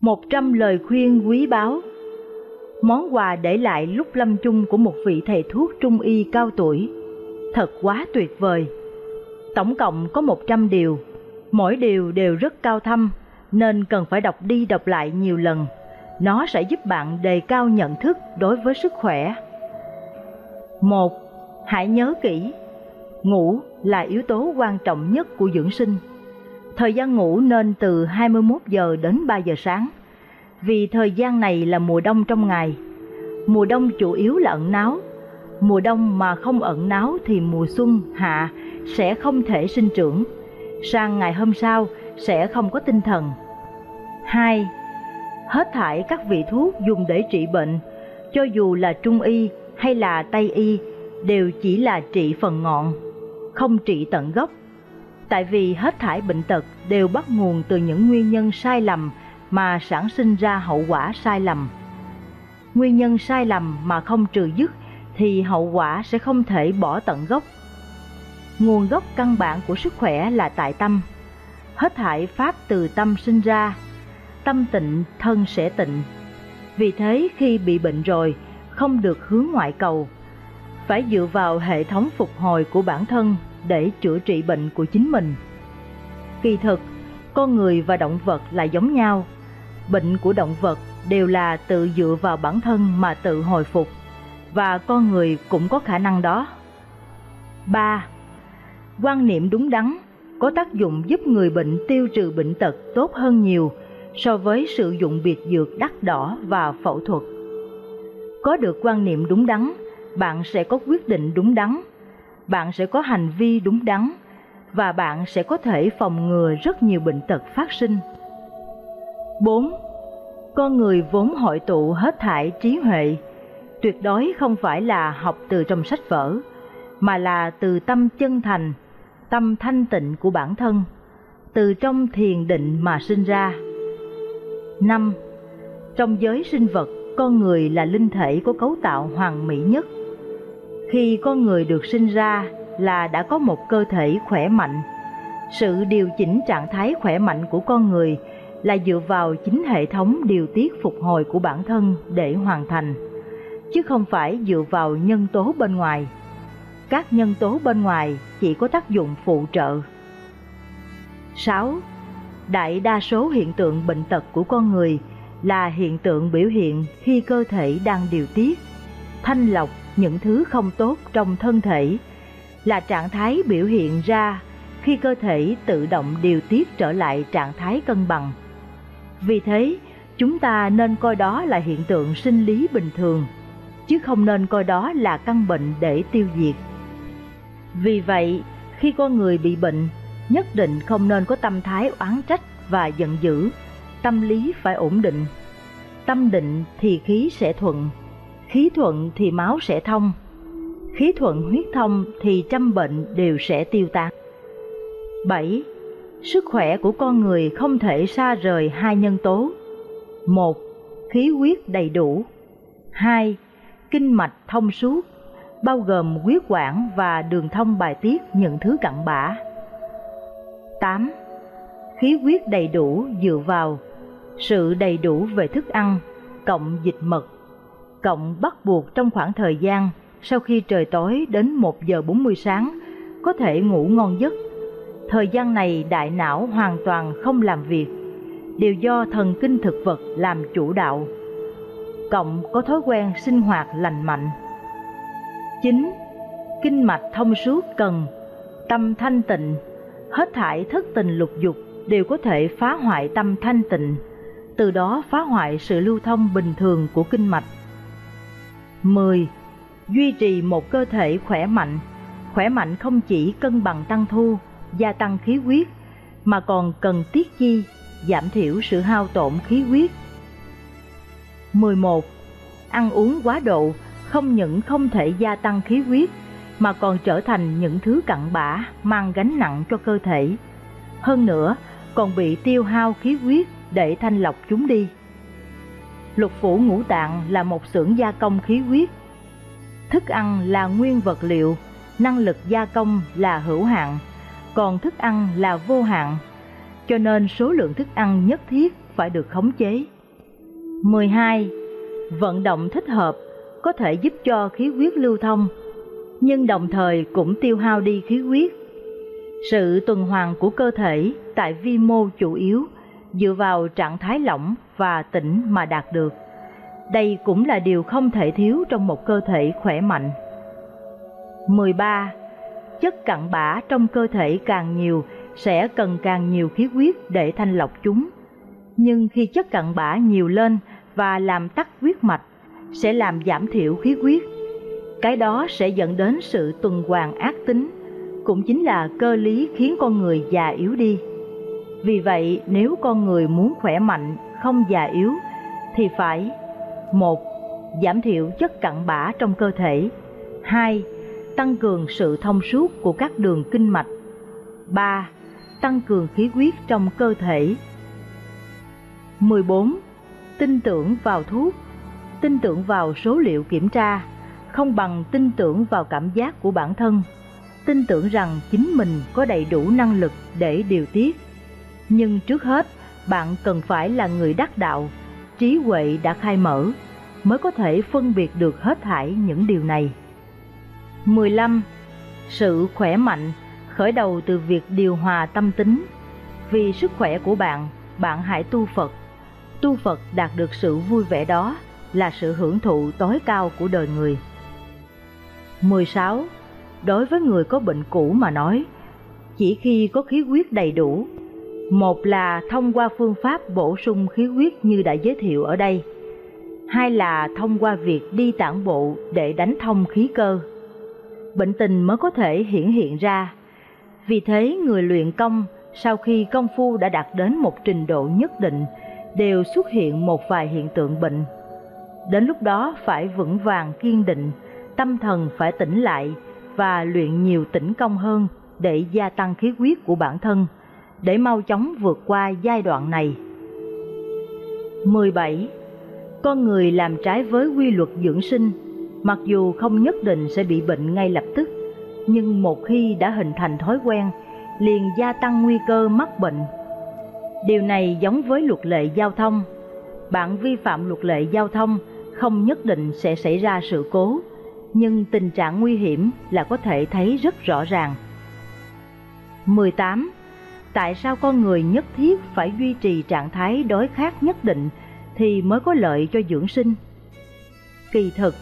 một trăm lời khuyên quý báu. Món quà để lại lúc lâm chung của một vị thầy thuốc trung y cao tuổi. Thật quá tuyệt vời. Tổng cộng có một trăm điều. Mỗi điều đều rất cao thâm, Nên cần phải đọc đi đọc lại nhiều lần. Nó sẽ giúp bạn đề cao nhận thức đối với sức khỏe. Một, Hãy nhớ kỹ. Ngủ là yếu tố quan trọng nhất của dưỡng sinh. Thời gian ngủ nên từ 21 giờ đến 3 giờ sáng, vì thời gian này là mùa đông trong ngày. Mùa đông chủ yếu là ẩn náu, mùa đông mà không ẩn náu thì mùa xuân, hạ sẽ không thể sinh trưởng, sang ngày hôm sau sẽ không có tinh thần. 2. Hết thải các vị thuốc dùng để trị bệnh, cho dù là trung y hay là tây y, đều chỉ là trị phần ngọn, không trị tận gốc tại vì hết thải bệnh tật đều bắt nguồn từ những nguyên nhân sai lầm mà sản sinh ra hậu quả sai lầm. Nguyên nhân sai lầm mà không trừ dứt thì hậu quả sẽ không thể bỏ tận gốc. Nguồn gốc căn bản của sức khỏe là tại tâm. Hết thải pháp từ tâm sinh ra, tâm tịnh thân sẽ tịnh. Vì thế khi bị bệnh rồi, không được hướng ngoại cầu, phải dựa vào hệ thống phục hồi của bản thân để chữa trị bệnh của chính mình. Kỳ thực, con người và động vật là giống nhau. Bệnh của động vật đều là tự dựa vào bản thân mà tự hồi phục, và con người cũng có khả năng đó. 3. Quan niệm đúng đắn có tác dụng giúp người bệnh tiêu trừ bệnh tật tốt hơn nhiều so với sử dụng biệt dược đắt đỏ và phẫu thuật. Có được quan niệm đúng đắn, bạn sẽ có quyết định đúng đắn bạn sẽ có hành vi đúng đắn và bạn sẽ có thể phòng ngừa rất nhiều bệnh tật phát sinh. 4. Con người vốn hội tụ hết thải trí huệ, tuyệt đối không phải là học từ trong sách vở, mà là từ tâm chân thành, tâm thanh tịnh của bản thân, từ trong thiền định mà sinh ra. 5. Trong giới sinh vật, con người là linh thể có cấu tạo hoàn mỹ nhất khi con người được sinh ra là đã có một cơ thể khỏe mạnh. Sự điều chỉnh trạng thái khỏe mạnh của con người là dựa vào chính hệ thống điều tiết phục hồi của bản thân để hoàn thành, chứ không phải dựa vào nhân tố bên ngoài. Các nhân tố bên ngoài chỉ có tác dụng phụ trợ. 6. Đại đa số hiện tượng bệnh tật của con người là hiện tượng biểu hiện khi cơ thể đang điều tiết, thanh lọc những thứ không tốt trong thân thể là trạng thái biểu hiện ra khi cơ thể tự động điều tiết trở lại trạng thái cân bằng. Vì thế, chúng ta nên coi đó là hiện tượng sinh lý bình thường, chứ không nên coi đó là căn bệnh để tiêu diệt. Vì vậy, khi con người bị bệnh, nhất định không nên có tâm thái oán trách và giận dữ, tâm lý phải ổn định. Tâm định thì khí sẽ thuận, khí thuận thì máu sẽ thông, khí thuận huyết thông thì trăm bệnh đều sẽ tiêu tan. 7. Sức khỏe của con người không thể xa rời hai nhân tố. một, Khí huyết đầy đủ. 2. Kinh mạch thông suốt, bao gồm huyết quản và đường thông bài tiết những thứ cặn bã. 8. Khí huyết đầy đủ dựa vào sự đầy đủ về thức ăn, cộng dịch mật cộng bắt buộc trong khoảng thời gian sau khi trời tối đến 1 giờ 40 sáng có thể ngủ ngon giấc. Thời gian này đại não hoàn toàn không làm việc, đều do thần kinh thực vật làm chủ đạo. Cộng có thói quen sinh hoạt lành mạnh. 9. Kinh mạch thông suốt cần, tâm thanh tịnh, hết thải thất tình lục dục đều có thể phá hoại tâm thanh tịnh, từ đó phá hoại sự lưu thông bình thường của kinh mạch. 10. Duy trì một cơ thể khỏe mạnh. Khỏe mạnh không chỉ cân bằng tăng thu, gia tăng khí huyết, mà còn cần tiết chi, giảm thiểu sự hao tổn khí huyết. 11. Ăn uống quá độ không những không thể gia tăng khí huyết, mà còn trở thành những thứ cặn bã mang gánh nặng cho cơ thể. Hơn nữa, còn bị tiêu hao khí huyết để thanh lọc chúng đi lục phủ ngũ tạng là một xưởng gia công khí huyết. Thức ăn là nguyên vật liệu, năng lực gia công là hữu hạn, còn thức ăn là vô hạn. Cho nên số lượng thức ăn nhất thiết phải được khống chế. 12. Vận động thích hợp có thể giúp cho khí huyết lưu thông, nhưng đồng thời cũng tiêu hao đi khí huyết. Sự tuần hoàn của cơ thể tại vi mô chủ yếu dựa vào trạng thái lỏng và tĩnh mà đạt được. Đây cũng là điều không thể thiếu trong một cơ thể khỏe mạnh. 13. Chất cặn bã trong cơ thể càng nhiều sẽ cần càng nhiều khí huyết để thanh lọc chúng. Nhưng khi chất cặn bã nhiều lên và làm tắc huyết mạch sẽ làm giảm thiểu khí huyết. Cái đó sẽ dẫn đến sự tuần hoàn ác tính, cũng chính là cơ lý khiến con người già yếu đi. Vì vậy, nếu con người muốn khỏe mạnh, không già yếu, thì phải một Giảm thiểu chất cặn bã trong cơ thể. Hai Tăng cường sự thông suốt của các đường kinh mạch. Ba Tăng cường khí huyết trong cơ thể. 14. Tin tưởng vào thuốc Tin tưởng vào số liệu kiểm tra không bằng tin tưởng vào cảm giác của bản thân. Tin tưởng rằng chính mình có đầy đủ năng lực để điều tiết. Nhưng trước hết bạn cần phải là người đắc đạo. Trí huệ đã khai mở mới có thể phân biệt được hết thảy những điều này. 15. Sự khỏe mạnh khởi đầu từ việc điều hòa tâm tính. Vì sức khỏe của bạn bạn hãy tu Phật. Tu Phật đạt được sự vui vẻ đó là sự hưởng thụ tối cao của đời người. 16. Đối với người có bệnh cũ mà nói, chỉ khi có khí huyết đầy đủ, một là thông qua phương pháp bổ sung khí huyết như đã giới thiệu ở đây, hai là thông qua việc đi tản bộ để đánh thông khí cơ. Bệnh tình mới có thể hiển hiện ra. Vì thế người luyện công sau khi công phu đã đạt đến một trình độ nhất định đều xuất hiện một vài hiện tượng bệnh. Đến lúc đó phải vững vàng kiên định, tâm thần phải tỉnh lại và luyện nhiều tĩnh công hơn để gia tăng khí huyết của bản thân, để mau chóng vượt qua giai đoạn này. 17. Con người làm trái với quy luật dưỡng sinh, mặc dù không nhất định sẽ bị bệnh ngay lập tức, nhưng một khi đã hình thành thói quen, liền gia tăng nguy cơ mắc bệnh. Điều này giống với luật lệ giao thông. Bạn vi phạm luật lệ giao thông không nhất định sẽ xảy ra sự cố, nhưng tình trạng nguy hiểm là có thể thấy rất rõ ràng. 18. Tại sao con người nhất thiết phải duy trì trạng thái đối khác nhất định thì mới có lợi cho dưỡng sinh? Kỳ thực,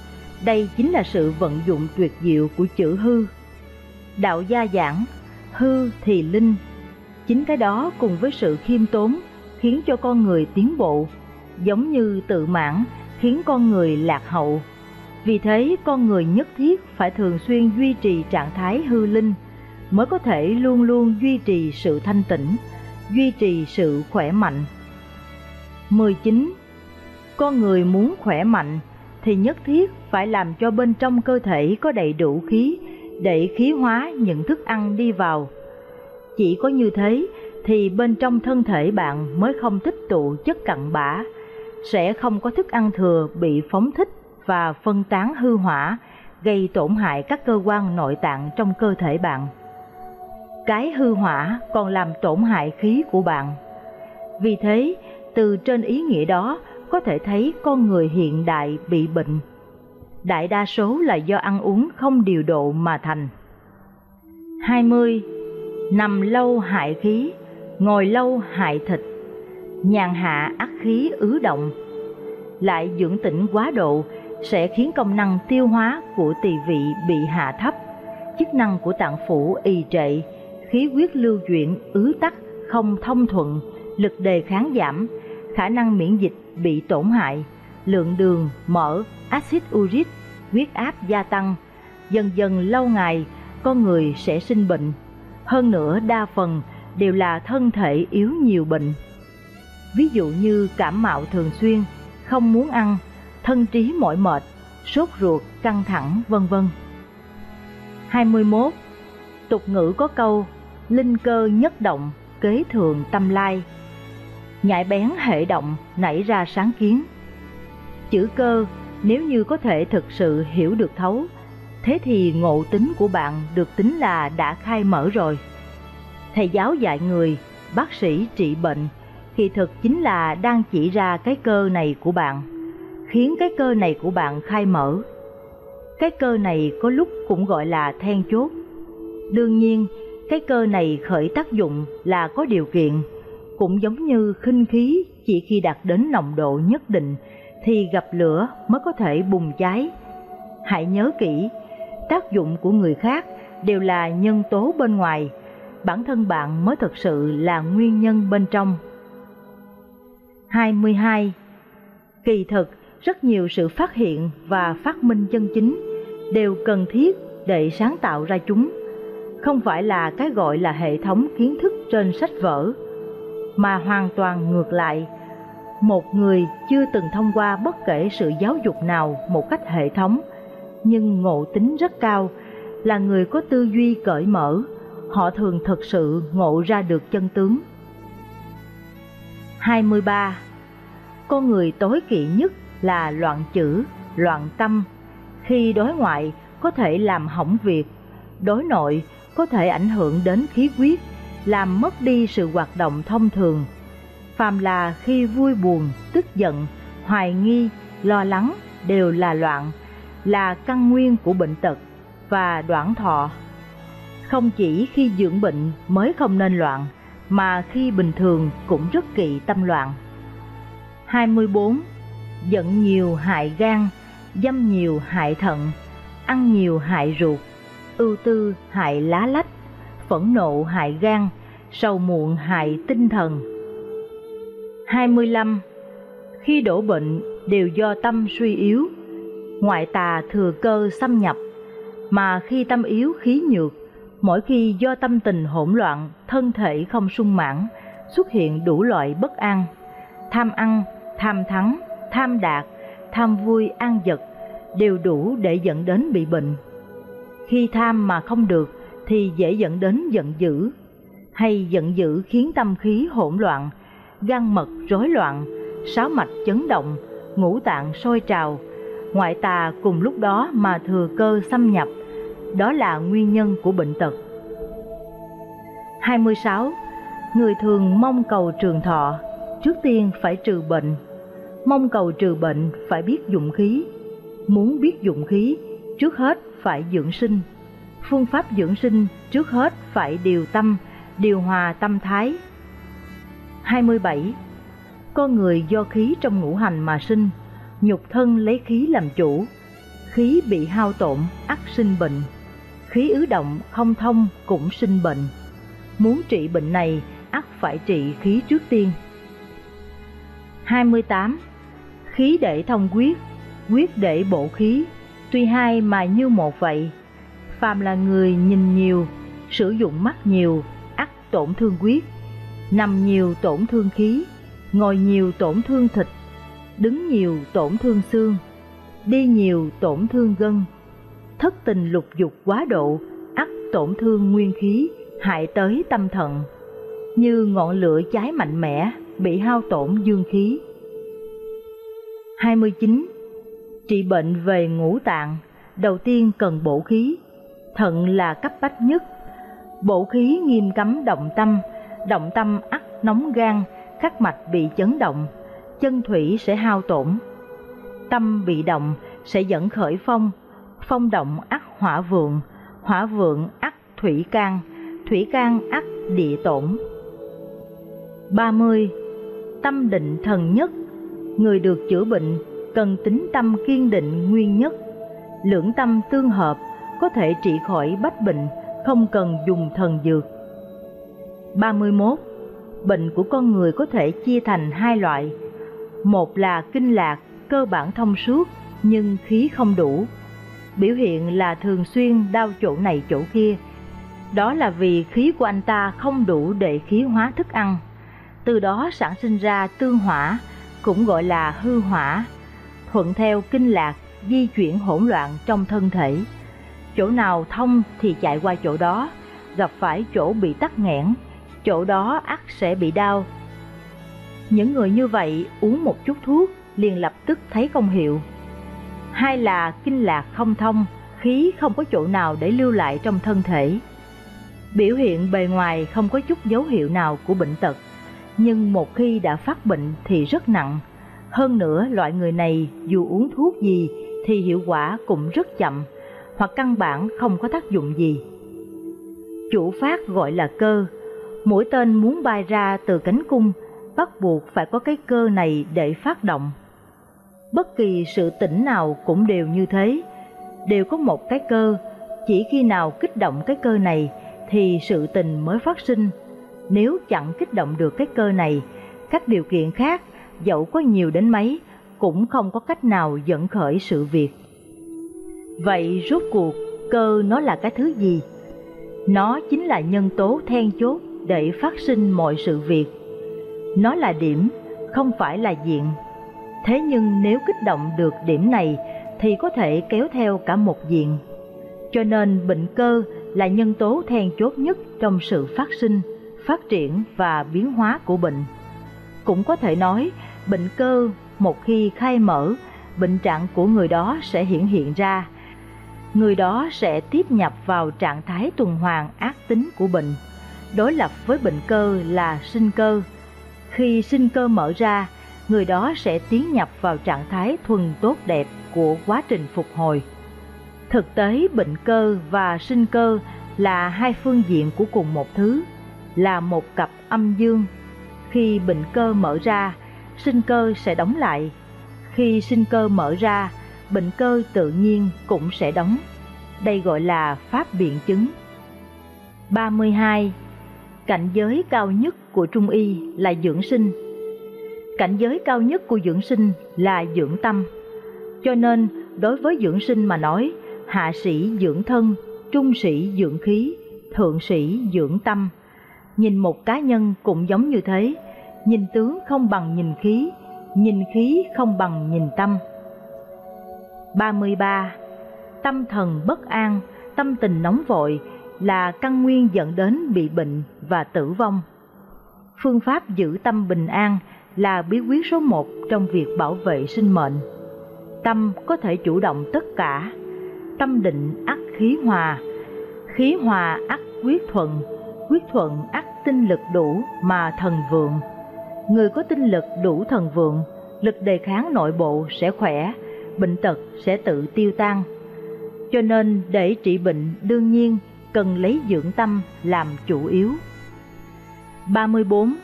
đây chính là sự vận dụng tuyệt diệu của chữ hư. Đạo gia giảng, hư thì linh. Chính cái đó cùng với sự khiêm tốn khiến cho con người tiến bộ, giống như tự mãn khiến con người lạc hậu vì thế con người nhất thiết phải thường xuyên duy trì trạng thái hư linh mới có thể luôn luôn duy trì sự thanh tĩnh, duy trì sự khỏe mạnh. 19. Con người muốn khỏe mạnh thì nhất thiết phải làm cho bên trong cơ thể có đầy đủ khí để khí hóa những thức ăn đi vào. Chỉ có như thế thì bên trong thân thể bạn mới không tích tụ chất cặn bã, sẽ không có thức ăn thừa bị phóng thích và phân tán hư hỏa, gây tổn hại các cơ quan nội tạng trong cơ thể bạn. Cái hư hỏa còn làm tổn hại khí của bạn. Vì thế, từ trên ý nghĩa đó có thể thấy con người hiện đại bị bệnh. Đại đa số là do ăn uống không điều độ mà thành. 20. Nằm lâu hại khí, ngồi lâu hại thịt, nhàn hạ ác khí ứ động, lại dưỡng tĩnh quá độ sẽ khiến công năng tiêu hóa của tỳ vị bị hạ thấp, chức năng của tạng phủ y trệ, khí huyết lưu chuyển ứ tắc không thông thuận, lực đề kháng giảm, khả năng miễn dịch bị tổn hại, lượng đường, mỡ, axit uric, huyết áp gia tăng, dần dần lâu ngày con người sẽ sinh bệnh. Hơn nữa đa phần đều là thân thể yếu nhiều bệnh. Ví dụ như cảm mạo thường xuyên, không muốn ăn, thân trí mỏi mệt, sốt ruột, căng thẳng, vân vân. 21. Tục ngữ có câu, linh cơ nhất động, kế thường tâm lai. Nhạy bén hệ động, nảy ra sáng kiến. Chữ cơ, nếu như có thể thực sự hiểu được thấu, thế thì ngộ tính của bạn được tính là đã khai mở rồi. Thầy giáo dạy người, bác sĩ trị bệnh, kỳ thực chính là đang chỉ ra cái cơ này của bạn, khiến cái cơ này của bạn khai mở. Cái cơ này có lúc cũng gọi là then chốt. Đương nhiên, cái cơ này khởi tác dụng là có điều kiện, cũng giống như khinh khí chỉ khi đạt đến nồng độ nhất định thì gặp lửa mới có thể bùng cháy. Hãy nhớ kỹ, tác dụng của người khác đều là nhân tố bên ngoài, bản thân bạn mới thực sự là nguyên nhân bên trong. 22. Kỳ thực, rất nhiều sự phát hiện và phát minh chân chính đều cần thiết để sáng tạo ra chúng, không phải là cái gọi là hệ thống kiến thức trên sách vở, mà hoàn toàn ngược lại. Một người chưa từng thông qua bất kể sự giáo dục nào một cách hệ thống, nhưng ngộ tính rất cao, là người có tư duy cởi mở, họ thường thực sự ngộ ra được chân tướng. 23. Con người tối kỵ nhất là loạn chữ, loạn tâm. Khi đối ngoại có thể làm hỏng việc, đối nội có thể ảnh hưởng đến khí huyết, làm mất đi sự hoạt động thông thường. Phàm là khi vui buồn, tức giận, hoài nghi, lo lắng đều là loạn, là căn nguyên của bệnh tật và đoạn thọ. Không chỉ khi dưỡng bệnh mới không nên loạn, mà khi bình thường cũng rất kỵ tâm loạn. 24. Giận nhiều hại gan, dâm nhiều hại thận, ăn nhiều hại ruột, ưu tư hại lá lách, phẫn nộ hại gan, sầu muộn hại tinh thần. 25. Khi đổ bệnh đều do tâm suy yếu, ngoại tà thừa cơ xâm nhập, mà khi tâm yếu khí nhược, mỗi khi do tâm tình hỗn loạn, thân thể không sung mãn, xuất hiện đủ loại bất an, tham ăn, tham thắng, tham đạt, tham vui an vật đều đủ để dẫn đến bị bệnh. Khi tham mà không được thì dễ dẫn đến giận dữ, hay giận dữ khiến tâm khí hỗn loạn, gan mật rối loạn, sáu mạch chấn động, ngũ tạng sôi trào, ngoại tà cùng lúc đó mà thừa cơ xâm nhập, đó là nguyên nhân của bệnh tật. 26. Người thường mong cầu trường thọ, trước tiên phải trừ bệnh. Mong cầu trừ bệnh phải biết dụng khí. Muốn biết dụng khí, trước hết phải dưỡng sinh. Phương pháp dưỡng sinh trước hết phải điều tâm, điều hòa tâm thái. 27. Con người do khí trong ngũ hành mà sinh, nhục thân lấy khí làm chủ. Khí bị hao tổn, ắt sinh bệnh. Khí ứ động không thông cũng sinh bệnh. Muốn trị bệnh này, ắt phải trị khí trước tiên. 28. Khí để thông quyết, quyết để bộ khí, tuy hai mà như một vậy. Phàm là người nhìn nhiều, sử dụng mắt nhiều, ắt tổn thương quyết, nằm nhiều tổn thương khí, ngồi nhiều tổn thương thịt, đứng nhiều tổn thương xương, đi nhiều tổn thương gân, thất tình lục dục quá độ, ắt tổn thương nguyên khí, hại tới tâm thận. Như ngọn lửa cháy mạnh mẽ, bị hao tổn dương khí. 29. Trị bệnh về ngũ tạng, đầu tiên cần bổ khí, thận là cấp bách nhất. Bổ khí nghiêm cấm động tâm, động tâm ắt nóng gan, khắc mạch bị chấn động, chân thủy sẽ hao tổn. Tâm bị động sẽ dẫn khởi phong, phong động ắt hỏa vượng, hỏa vượng ắt thủy can, thủy can ắt địa tổn. 30. Tâm định thần nhất Người được chữa bệnh cần tính tâm kiên định nguyên nhất. Lưỡng tâm tương hợp có thể trị khỏi bách bệnh, không cần dùng thần dược. 31. Bệnh của con người có thể chia thành hai loại. Một là kinh lạc, cơ bản thông suốt nhưng khí không đủ. Biểu hiện là thường xuyên đau chỗ này chỗ kia. Đó là vì khí của anh ta không đủ để khí hóa thức ăn. Từ đó sản sinh ra tương hỏa, cũng gọi là hư hỏa, thuận theo kinh lạc di chuyển hỗn loạn trong thân thể. Chỗ nào thông thì chạy qua chỗ đó, gặp phải chỗ bị tắc nghẽn, chỗ đó ắt sẽ bị đau. Những người như vậy uống một chút thuốc liền lập tức thấy công hiệu. Hai là kinh lạc không thông, khí không có chỗ nào để lưu lại trong thân thể. Biểu hiện bề ngoài không có chút dấu hiệu nào của bệnh tật, nhưng một khi đã phát bệnh thì rất nặng. Hơn nữa loại người này dù uống thuốc gì thì hiệu quả cũng rất chậm, hoặc căn bản không có tác dụng gì. Chủ phát gọi là cơ, mũi tên muốn bay ra từ cánh cung, bắt buộc phải có cái cơ này để phát động. Bất kỳ sự tỉnh nào cũng đều như thế, đều có một cái cơ, chỉ khi nào kích động cái cơ này thì sự tình mới phát sinh. Nếu chẳng kích động được cái cơ này, các điều kiện khác dẫu có nhiều đến mấy cũng không có cách nào dẫn khởi sự việc. Vậy rốt cuộc cơ nó là cái thứ gì? Nó chính là nhân tố then chốt để phát sinh mọi sự việc. Nó là điểm, không phải là diện. Thế nhưng nếu kích động được điểm này thì có thể kéo theo cả một diện. Cho nên bệnh cơ là nhân tố then chốt nhất trong sự phát sinh, phát triển và biến hóa của bệnh. Cũng có thể nói, bệnh cơ một khi khai mở, bệnh trạng của người đó sẽ hiển hiện ra. Người đó sẽ tiếp nhập vào trạng thái tuần hoàn ác tính của bệnh. Đối lập với bệnh cơ là sinh cơ. Khi sinh cơ mở ra, người đó sẽ tiến nhập vào trạng thái thuần tốt đẹp của quá trình phục hồi. Thực tế bệnh cơ và sinh cơ là hai phương diện của cùng một thứ, là một cặp âm dương. Khi bệnh cơ mở ra, sinh cơ sẽ đóng lại. Khi sinh cơ mở ra, bệnh cơ tự nhiên cũng sẽ đóng. Đây gọi là pháp biện chứng. 32. Cảnh giới cao nhất của Trung Y là dưỡng sinh. Cảnh giới cao nhất của dưỡng sinh là dưỡng tâm. Cho nên, đối với dưỡng sinh mà nói, hạ sĩ dưỡng thân, trung sĩ dưỡng khí, thượng sĩ dưỡng tâm. Nhìn một cá nhân cũng giống như thế, nhìn tướng không bằng nhìn khí, nhìn khí không bằng nhìn tâm. 33. Tâm thần bất an, tâm tình nóng vội là căn nguyên dẫn đến bị bệnh và tử vong. Phương pháp giữ tâm bình an là bí quyết số một trong việc bảo vệ sinh mệnh. Tâm có thể chủ động tất cả, tâm định ắt khí hòa, khí hòa ắt quyết thuận, quyết thuận ắt tinh lực đủ mà thần vượng. Người có tinh lực đủ thần vượng, lực đề kháng nội bộ sẽ khỏe, bệnh tật sẽ tự tiêu tan. Cho nên để trị bệnh đương nhiên cần lấy dưỡng tâm làm chủ yếu. 34.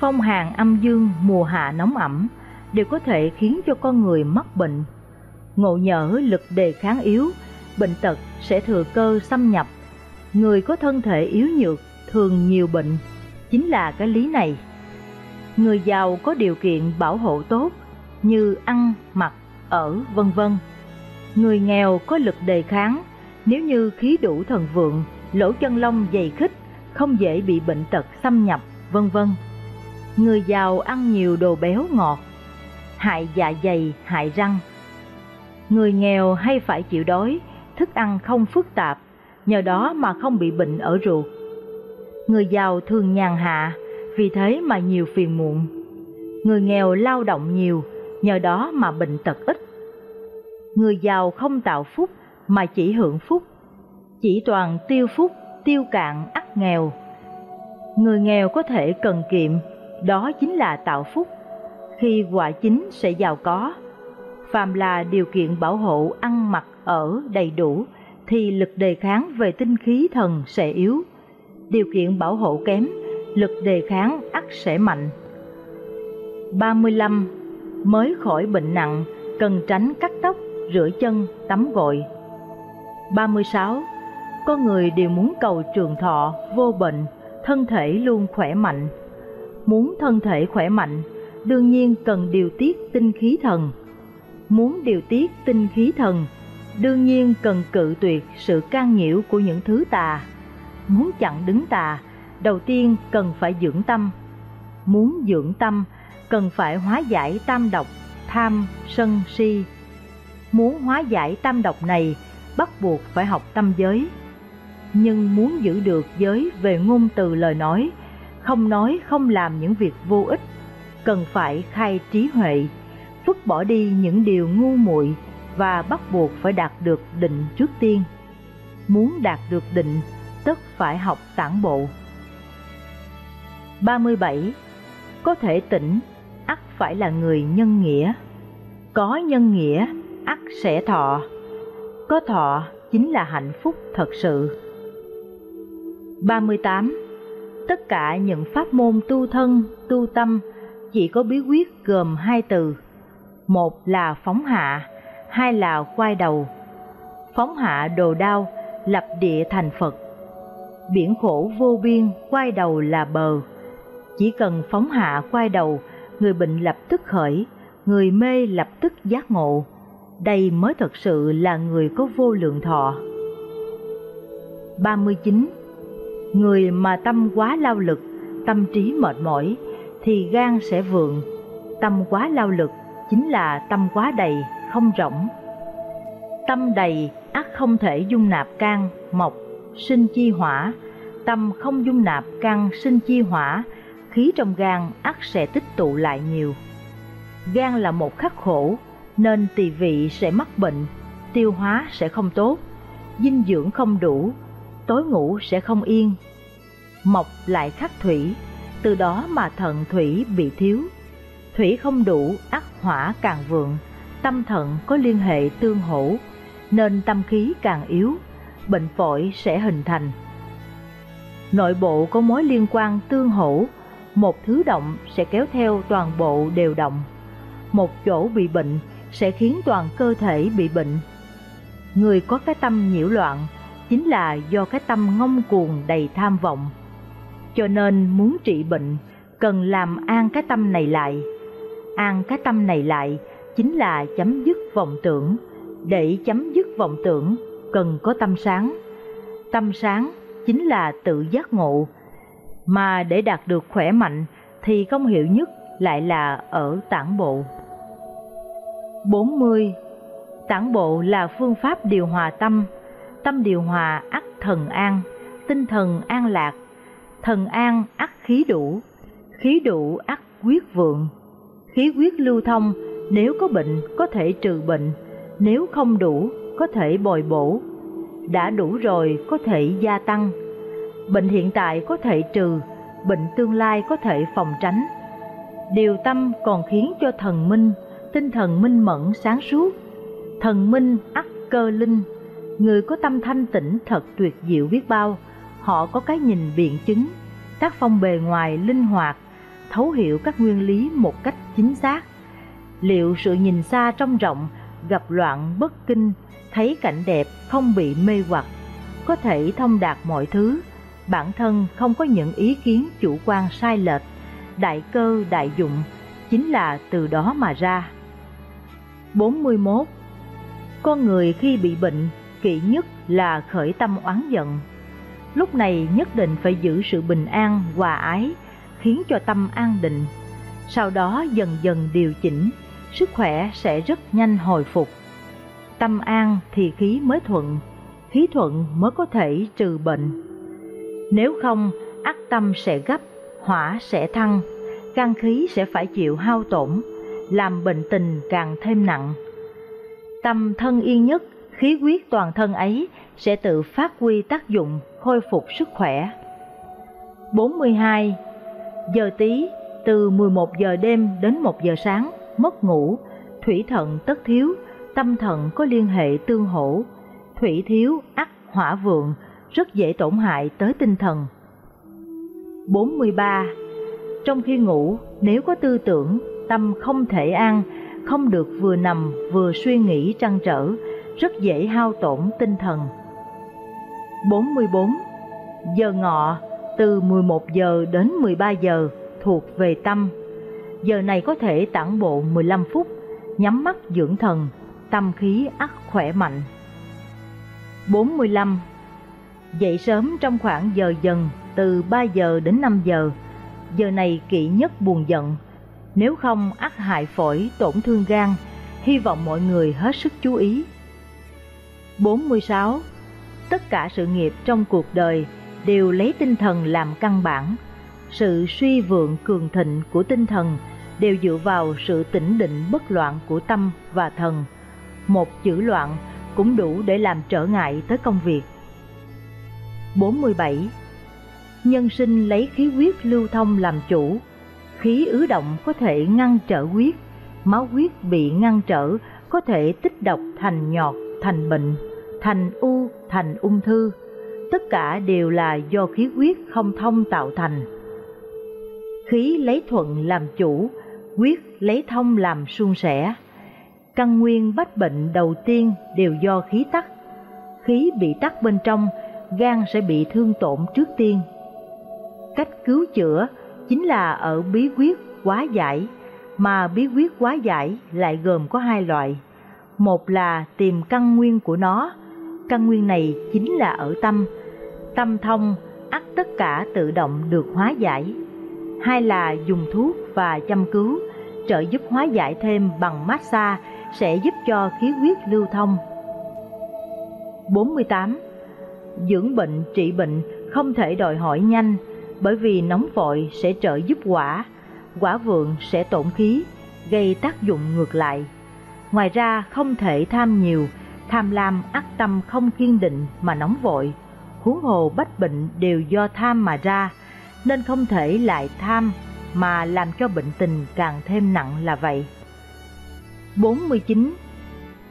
Phong hàn âm dương mùa hạ nóng ẩm đều có thể khiến cho con người mắc bệnh. Ngộ nhỡ lực đề kháng yếu, bệnh tật sẽ thừa cơ xâm nhập. Người có thân thể yếu nhược thường nhiều bệnh, chính là cái lý này. Người giàu có điều kiện bảo hộ tốt như ăn, mặc, ở, vân vân. Người nghèo có lực đề kháng, nếu như khí đủ thần vượng, lỗ chân lông dày khích, không dễ bị bệnh tật xâm nhập, vân vân. Người giàu ăn nhiều đồ béo ngọt, hại dạ dày, hại răng. Người nghèo hay phải chịu đói, thức ăn không phức tạp, nhờ đó mà không bị bệnh ở ruột. Người giàu thường nhàn hạ, vì thế mà nhiều phiền muộn. Người nghèo lao động nhiều, nhờ đó mà bệnh tật ít. Người giàu không tạo phúc mà chỉ hưởng phúc, chỉ toàn tiêu phúc, tiêu cạn ắt nghèo. Người nghèo có thể cần kiệm, đó chính là tạo phúc, khi quả chính sẽ giàu có. Phàm là điều kiện bảo hộ ăn mặc ở đầy đủ thì lực đề kháng về tinh khí thần sẽ yếu. Điều kiện bảo hộ kém, lực đề kháng ắt sẽ mạnh. 35. Mới khỏi bệnh nặng, cần tránh cắt tóc, rửa chân, tắm gội. 36. Con người đều muốn cầu trường thọ, vô bệnh, thân thể luôn khỏe mạnh. Muốn thân thể khỏe mạnh, đương nhiên cần điều tiết tinh khí thần. Muốn điều tiết tinh khí thần, đương nhiên cần cự tuyệt sự can nhiễu của những thứ tà. Muốn chặn đứng tà, đầu tiên cần phải dưỡng tâm. Muốn dưỡng tâm, cần phải hóa giải tam độc, tham, sân, si. Muốn hóa giải tam độc này, bắt buộc phải học tâm giới. Nhưng muốn giữ được giới về ngôn từ lời nói, không nói không làm những việc vô ích, cần phải khai trí huệ, phức bỏ đi những điều ngu muội và bắt buộc phải đạt được định trước tiên. Muốn đạt được định, tất phải học tản bộ. 37. có thể tỉnh, ắt phải là người nhân nghĩa. Có nhân nghĩa, ắt sẽ thọ. Có thọ chính là hạnh phúc thật sự. 38. Tất cả những pháp môn tu thân, tu tâm chỉ có bí quyết gồm hai từ. Một là phóng hạ, hai là quay đầu. Phóng hạ đồ đao, lập địa thành Phật. Biển khổ vô biên, quay đầu là bờ. Chỉ cần phóng hạ quay đầu, người bệnh lập tức khởi, người mê lập tức giác ngộ. Đây mới thật sự là người có vô lượng thọ. 39. Người mà tâm quá lao lực, tâm trí mệt mỏi, thì gan sẽ vượng. Tâm quá lao lực chính là tâm quá đầy, không rỗng. Tâm đầy ắt không thể dung nạp can, mộc, sinh chi hỏa. Tâm không dung nạp can sinh chi hỏa, khí trong gan ắt sẽ tích tụ lại nhiều. Gan là một khắc khổ, nên tỳ vị sẽ mắc bệnh, tiêu hóa sẽ không tốt, dinh dưỡng không đủ, tối ngủ sẽ không yên. Mộc lại khắc thủy, từ đó mà thận thủy bị thiếu. Thủy không đủ, ắt hỏa càng vượng, tâm thận có liên hệ tương hỗ, nên tâm khí càng yếu, bệnh phổi sẽ hình thành. Nội bộ có mối liên quan tương hỗ, một thứ động sẽ kéo theo toàn bộ đều động. Một chỗ bị bệnh sẽ khiến toàn cơ thể bị bệnh. Người có cái tâm nhiễu loạn chính là do cái tâm ngông cuồng đầy tham vọng. Cho nên muốn trị bệnh, cần làm an cái tâm này lại. An cái tâm này lại chính là chấm dứt vọng tưởng. Để chấm dứt vọng tưởng, cần có tâm sáng. Tâm sáng chính là tự giác ngộ. Mà để đạt được khỏe mạnh thì công hiệu nhất lại là ở tản bộ. 40. Tản bộ là phương pháp điều hòa tâm, tâm điều hòa ắt thần an, tinh thần an lạc, thần an ắt khí đủ, khí đủ ắt quyết vượng. Khí quyết lưu thông, nếu có bệnh có thể trừ bệnh, nếu không đủ có thể bồi bổ. Đã đủ rồi có thể gia tăng. Bệnh hiện tại có thể trừ, bệnh tương lai có thể phòng tránh. Điều tâm còn khiến cho thần minh, tinh thần minh mẫn sáng suốt. Thần minh ắt cơ linh, người có tâm thanh tĩnh thật tuyệt diệu biết bao, họ có cái nhìn biện chứng, tác phong bề ngoài linh hoạt, thấu hiểu các nguyên lý một cách chính xác. Liệu sự nhìn xa trong rộng, gặp loạn bất kinh, thấy cảnh đẹp không bị mê hoặc, có thể thông đạt mọi thứ, bản thân không có những ý kiến chủ quan sai lệch, đại cơ đại dụng chính là từ đó mà ra. 41. Con người khi bị bệnh, kỵ nhất là khởi tâm oán giận. Lúc này nhất định phải giữ sự bình an, hòa ái, khiến cho tâm an định. Sau đó dần dần điều chỉnh, sức khỏe sẽ rất nhanh hồi phục. Tâm an thì khí mới thuận, khí thuận mới có thể trừ bệnh. Nếu không, ác tâm sẽ gấp, hỏa sẽ thăng, gan khí sẽ phải chịu hao tổn, làm bệnh tình càng thêm nặng. Tâm thân yên nhất, khí huyết toàn thân ấy sẽ tự phát huy tác dụng khôi phục sức khỏe. 42. Giờ tí từ 11 giờ đêm đến 1 giờ sáng, mất ngủ, thủy thận tất thiếu, tâm thận có liên hệ tương hỗ, thủy thiếu ắt hỏa vượng, rất dễ tổn hại tới tinh thần. 43. Trong khi ngủ, nếu có tư tưởng, tâm không thể an, không được vừa nằm vừa suy nghĩ trăn trở, rất dễ hao tổn tinh thần. 44. Giờ ngọ từ 11 giờ đến 13 giờ thuộc về tâm. Giờ này có thể tản bộ 15 phút, nhắm mắt dưỡng thần, tâm khí ắt khỏe mạnh. 45. Dậy sớm trong khoảng giờ dần từ 3 giờ đến 5 giờ, giờ này kỵ nhất buồn giận, nếu không ắt hại phổi tổn thương gan, hy vọng mọi người hết sức chú ý. 46. Tất cả sự nghiệp trong cuộc đời đều lấy tinh thần làm căn bản. Sự suy vượng cường thịnh của tinh thần đều dựa vào sự tĩnh định bất loạn của tâm và thần. Một chữ loạn cũng đủ để làm trở ngại tới công việc. 47. Nhân sinh lấy khí huyết lưu thông làm chủ, Khí ứ động có thể ngăn trở huyết, máu huyết bị ngăn trở có thể tích độc thành nhọt, thành bệnh, thành u, thành ung thư. Tất cả đều là do khí huyết không thông tạo thành. Khí lấy thuận làm chủ, huyết lấy thông làm suôn sẻ. Căn nguyên bách bệnh đầu tiên đều do khí tắc. Khí bị tắc bên trong, gan sẽ bị thương tổn trước tiên. Cách cứu chữa chính là ở bí quyết quá giải, mà bí quyết quá giải lại gồm có hai loại. Một là tìm căn nguyên của nó, căn nguyên này chính là ở tâm. Tâm thông, ắt tất cả tự động được hóa giải. Hai là dùng thuốc và chăm cứu, trợ giúp hóa giải thêm bằng massage sẽ giúp cho khí huyết lưu thông. 48. Dưỡng bệnh, trị bệnh không thể đòi hỏi nhanh, bởi vì nóng vội sẽ trợ giúp quả, quả vượng sẽ tổn khí, gây tác dụng ngược lại. Ngoài ra không thể tham nhiều, tham lam ác tâm không kiên định mà nóng vội, huống hồ bách bệnh đều do tham mà ra, nên không thể lại tham mà làm cho bệnh tình càng thêm nặng là vậy. 49.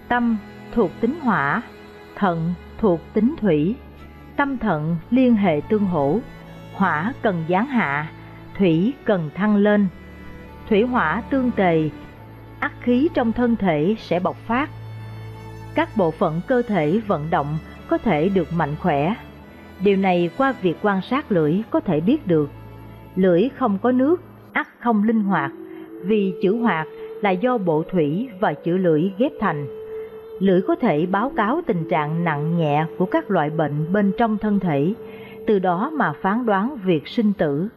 Tâm thuộc tính hỏa, thận thuộc tính thủy, tâm thận liên hệ tương hỗ, hỏa cần giáng hạ, thủy cần thăng lên. Thủy hỏa tương tề, ác khí trong thân thể sẽ bộc phát. Các bộ phận cơ thể vận động có thể được mạnh khỏe. Điều này qua việc quan sát lưỡi có thể biết được. Lưỡi không có nước, ắt không linh hoạt, vì chữ hoạt là do bộ thủy và chữ lưỡi ghép thành. Lưỡi có thể báo cáo tình trạng nặng nhẹ của các loại bệnh bên trong thân thể, từ đó mà phán đoán việc sinh tử.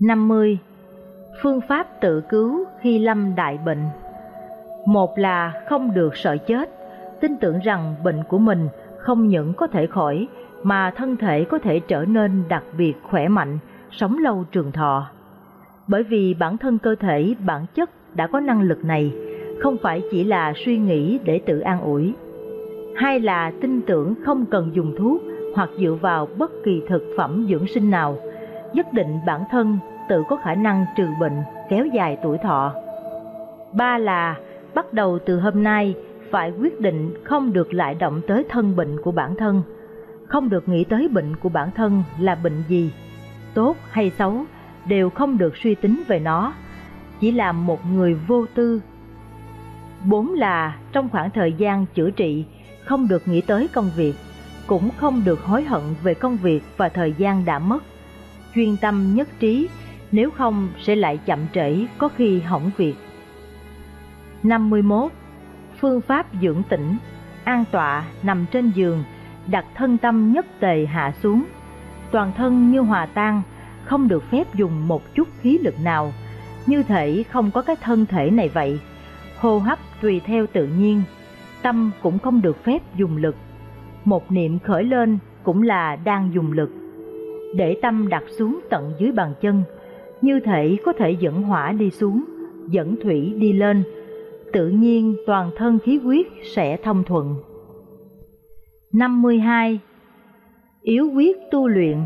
50. Phương pháp tự cứu khi lâm đại bệnh Một là không được sợ chết, tin tưởng rằng bệnh của mình không những có thể khỏi, mà thân thể có thể trở nên đặc biệt khỏe mạnh, sống lâu trường thọ. Bởi vì bản thân cơ thể, bản chất đã có năng lực này, không phải chỉ là suy nghĩ để tự an ủi. Hai là tin tưởng không cần dùng thuốc hoặc dựa vào bất kỳ thực phẩm dưỡng sinh nào, nhất định bản thân tự có khả năng trừ bệnh, kéo dài tuổi thọ. Ba là bắt đầu từ hôm nay phải quyết định không được lại động tới thân bệnh của bản thân, không được nghĩ tới bệnh của bản thân là bệnh gì, tốt hay xấu đều không được suy tính về nó, chỉ là một người vô tư. Bốn là trong khoảng thời gian chữa trị không được nghĩ tới công việc, cũng không được hối hận về công việc và thời gian đã mất. Chuyên tâm nhất trí, nếu không sẽ lại chậm trễ có khi hỏng việc. 51. Phương pháp dưỡng tĩnh, an tọa nằm trên giường, đặt thân tâm nhất tề hạ xuống, toàn thân như hòa tan, không được phép dùng một chút khí lực nào, như thể không có cái thân thể này vậy. Hô hấp tùy theo tự nhiên, tâm cũng không được phép dùng lực. Một niệm khởi lên cũng là đang dùng lực. Để tâm đặt xuống tận dưới bàn chân, như thể có thể dẫn hỏa đi xuống, dẫn thủy đi lên, tự nhiên toàn thân khí huyết sẽ thông thuận. 52. Yếu quyết tu luyện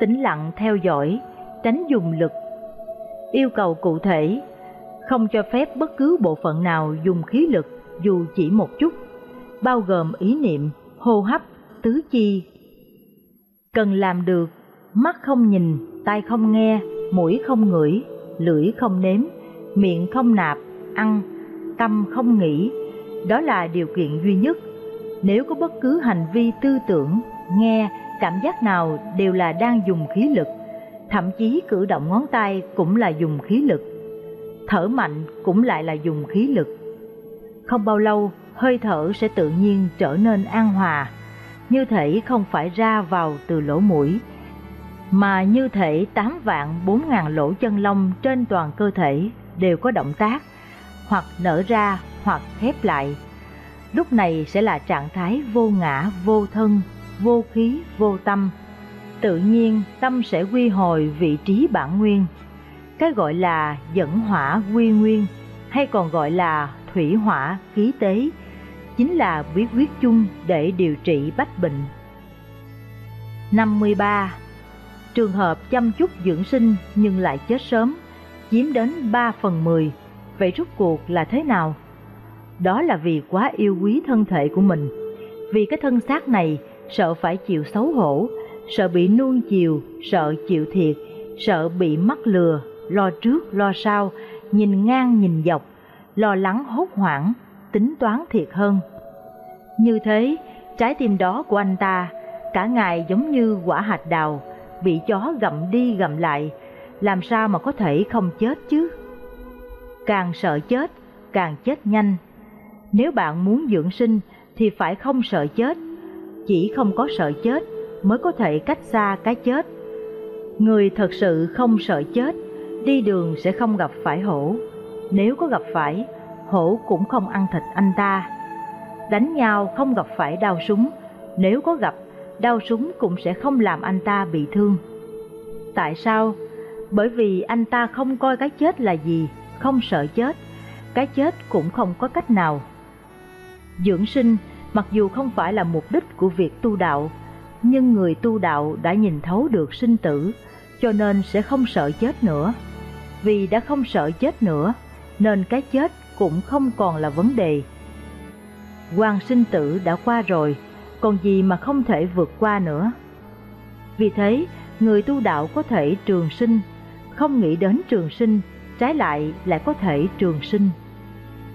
tĩnh lặng theo dõi, tránh dùng lực. Yêu cầu cụ thể, không cho phép bất cứ bộ phận nào dùng khí lực dù chỉ một chút, bao gồm ý niệm, hô hấp, tứ chi. Cần làm được, mắt không nhìn, tai không nghe, mũi không ngửi, lưỡi không nếm, miệng không nạp, ăn, tâm không nghĩ, đó là điều kiện duy nhất. Nếu có bất cứ hành vi tư tưởng, nghe, cảm giác nào đều là đang dùng khí lực, thậm chí cử động ngón tay cũng là dùng khí lực. Thở mạnh cũng lại là dùng khí lực. Không bao lâu, hơi thở sẽ tự nhiên trở nên an hòa, như thể không phải ra vào từ lỗ mũi, mà như thể tám vạn bốn ngàn lỗ chân lông trên toàn cơ thể đều có động tác, hoặc nở ra hoặc khép lại. Lúc này sẽ là trạng thái vô ngã, vô thân, vô khí, vô tâm. Tự nhiên tâm sẽ quy hồi vị trí bản nguyên. Cái gọi là dẫn hỏa quy nguyên hay còn gọi là thủy hỏa khí tế chính là bí quyết chung để điều trị bách bệnh. 53. Trường hợp chăm chút dưỡng sinh nhưng lại chết sớm, chiếm đến 3 phần 10. Vậy rút cuộc là thế nào? Đó là vì quá yêu quý thân thể của mình. Vì cái thân xác này sợ phải chịu xấu hổ, sợ bị nuông chiều, sợ chịu thiệt, sợ bị mắc lừa, lo trước lo sau, nhìn ngang nhìn dọc, lo lắng hốt hoảng, tính toán thiệt hơn. Như thế, trái tim đó của anh ta cả ngày giống như quả hạt đào, bị chó gặm đi gặm lại, làm sao mà có thể không chết chứ? Càng sợ chết, càng chết nhanh. Nếu bạn muốn dưỡng sinh thì phải không sợ chết, chỉ không có sợ chết mới có thể cách xa cái chết. Người thật sự không sợ chết, đi đường sẽ không gặp phải hổ. Nếu có gặp phải, hổ cũng không ăn thịt anh ta. Đánh nhau không gặp phải đau súng, nếu có gặp, đau súng cũng sẽ không làm anh ta bị thương. Tại sao? Bởi vì anh ta không coi cái chết là gì, không sợ chết, cái chết cũng không có cách nào. Dưỡng sinh mặc dù không phải là mục đích của việc tu đạo, nhưng người tu đạo đã nhìn thấu được sinh tử, cho nên sẽ không sợ chết nữa. Vì đã không sợ chết nữa, nên cái chết cũng không còn là vấn đề. Quan sinh tử đã qua rồi, còn gì mà không thể vượt qua nữa. Vì thế, người tu đạo có thể trường sinh, không nghĩ đến trường sinh, trái lại lại có thể trường sinh.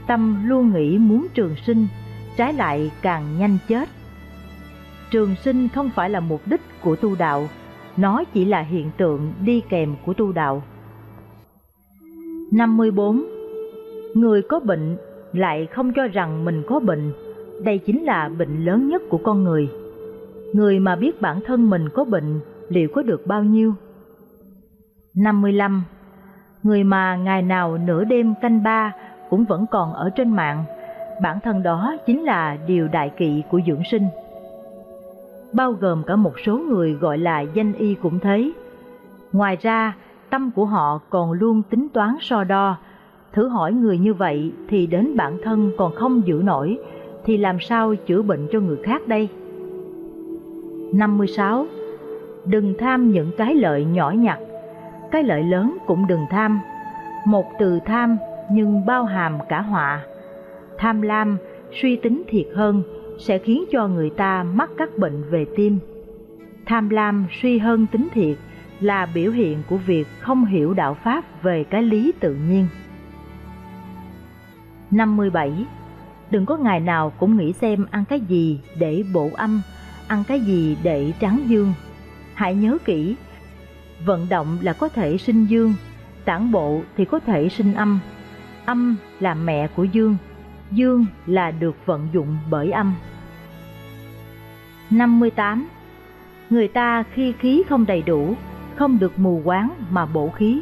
Tâm luôn nghĩ muốn trường sinh, trái lại càng nhanh chết. Trường sinh không phải là mục đích của tu đạo, nó chỉ là hiện tượng đi kèm của tu đạo. 54. Người có bệnh lại không cho rằng mình có bệnh, đây chính là bệnh lớn nhất của con người. Người mà biết bản thân mình có bệnh liệu có được bao nhiêu? 55. Người mà ngày nào nửa đêm canh ba cũng vẫn còn ở trên mạng, bản thân đó chính là điều đại kỵ của dưỡng sinh. Bao gồm cả một số người gọi là danh y cũng thế. Ngoài ra, tâm của họ còn luôn tính toán so đo. Thử hỏi người như vậy thì đến bản thân còn không giữ nổi, thì làm sao chữa bệnh cho người khác đây? 56. Đừng tham những cái lợi nhỏ nhặt, cái lợi lớn cũng đừng tham. Một từ tham nhưng bao hàm cả họa. Tham lam, suy tính thiệt hơn sẽ khiến cho người ta mắc các bệnh về tim. Tham lam suy hơn tính thiệt là biểu hiện của việc không hiểu đạo Pháp về cái lý tự nhiên. 57. Đừng có ngày nào cũng nghĩ xem ăn cái gì để bổ âm, ăn cái gì để trắng dương. Hãy nhớ kỹ, vận động là có thể sinh dương, tản bộ thì có thể sinh âm. Âm là mẹ của dương, dương là được vận dụng bởi âm. 58. Người ta khi khí không đầy đủ, không được mù quáng mà bổ khí,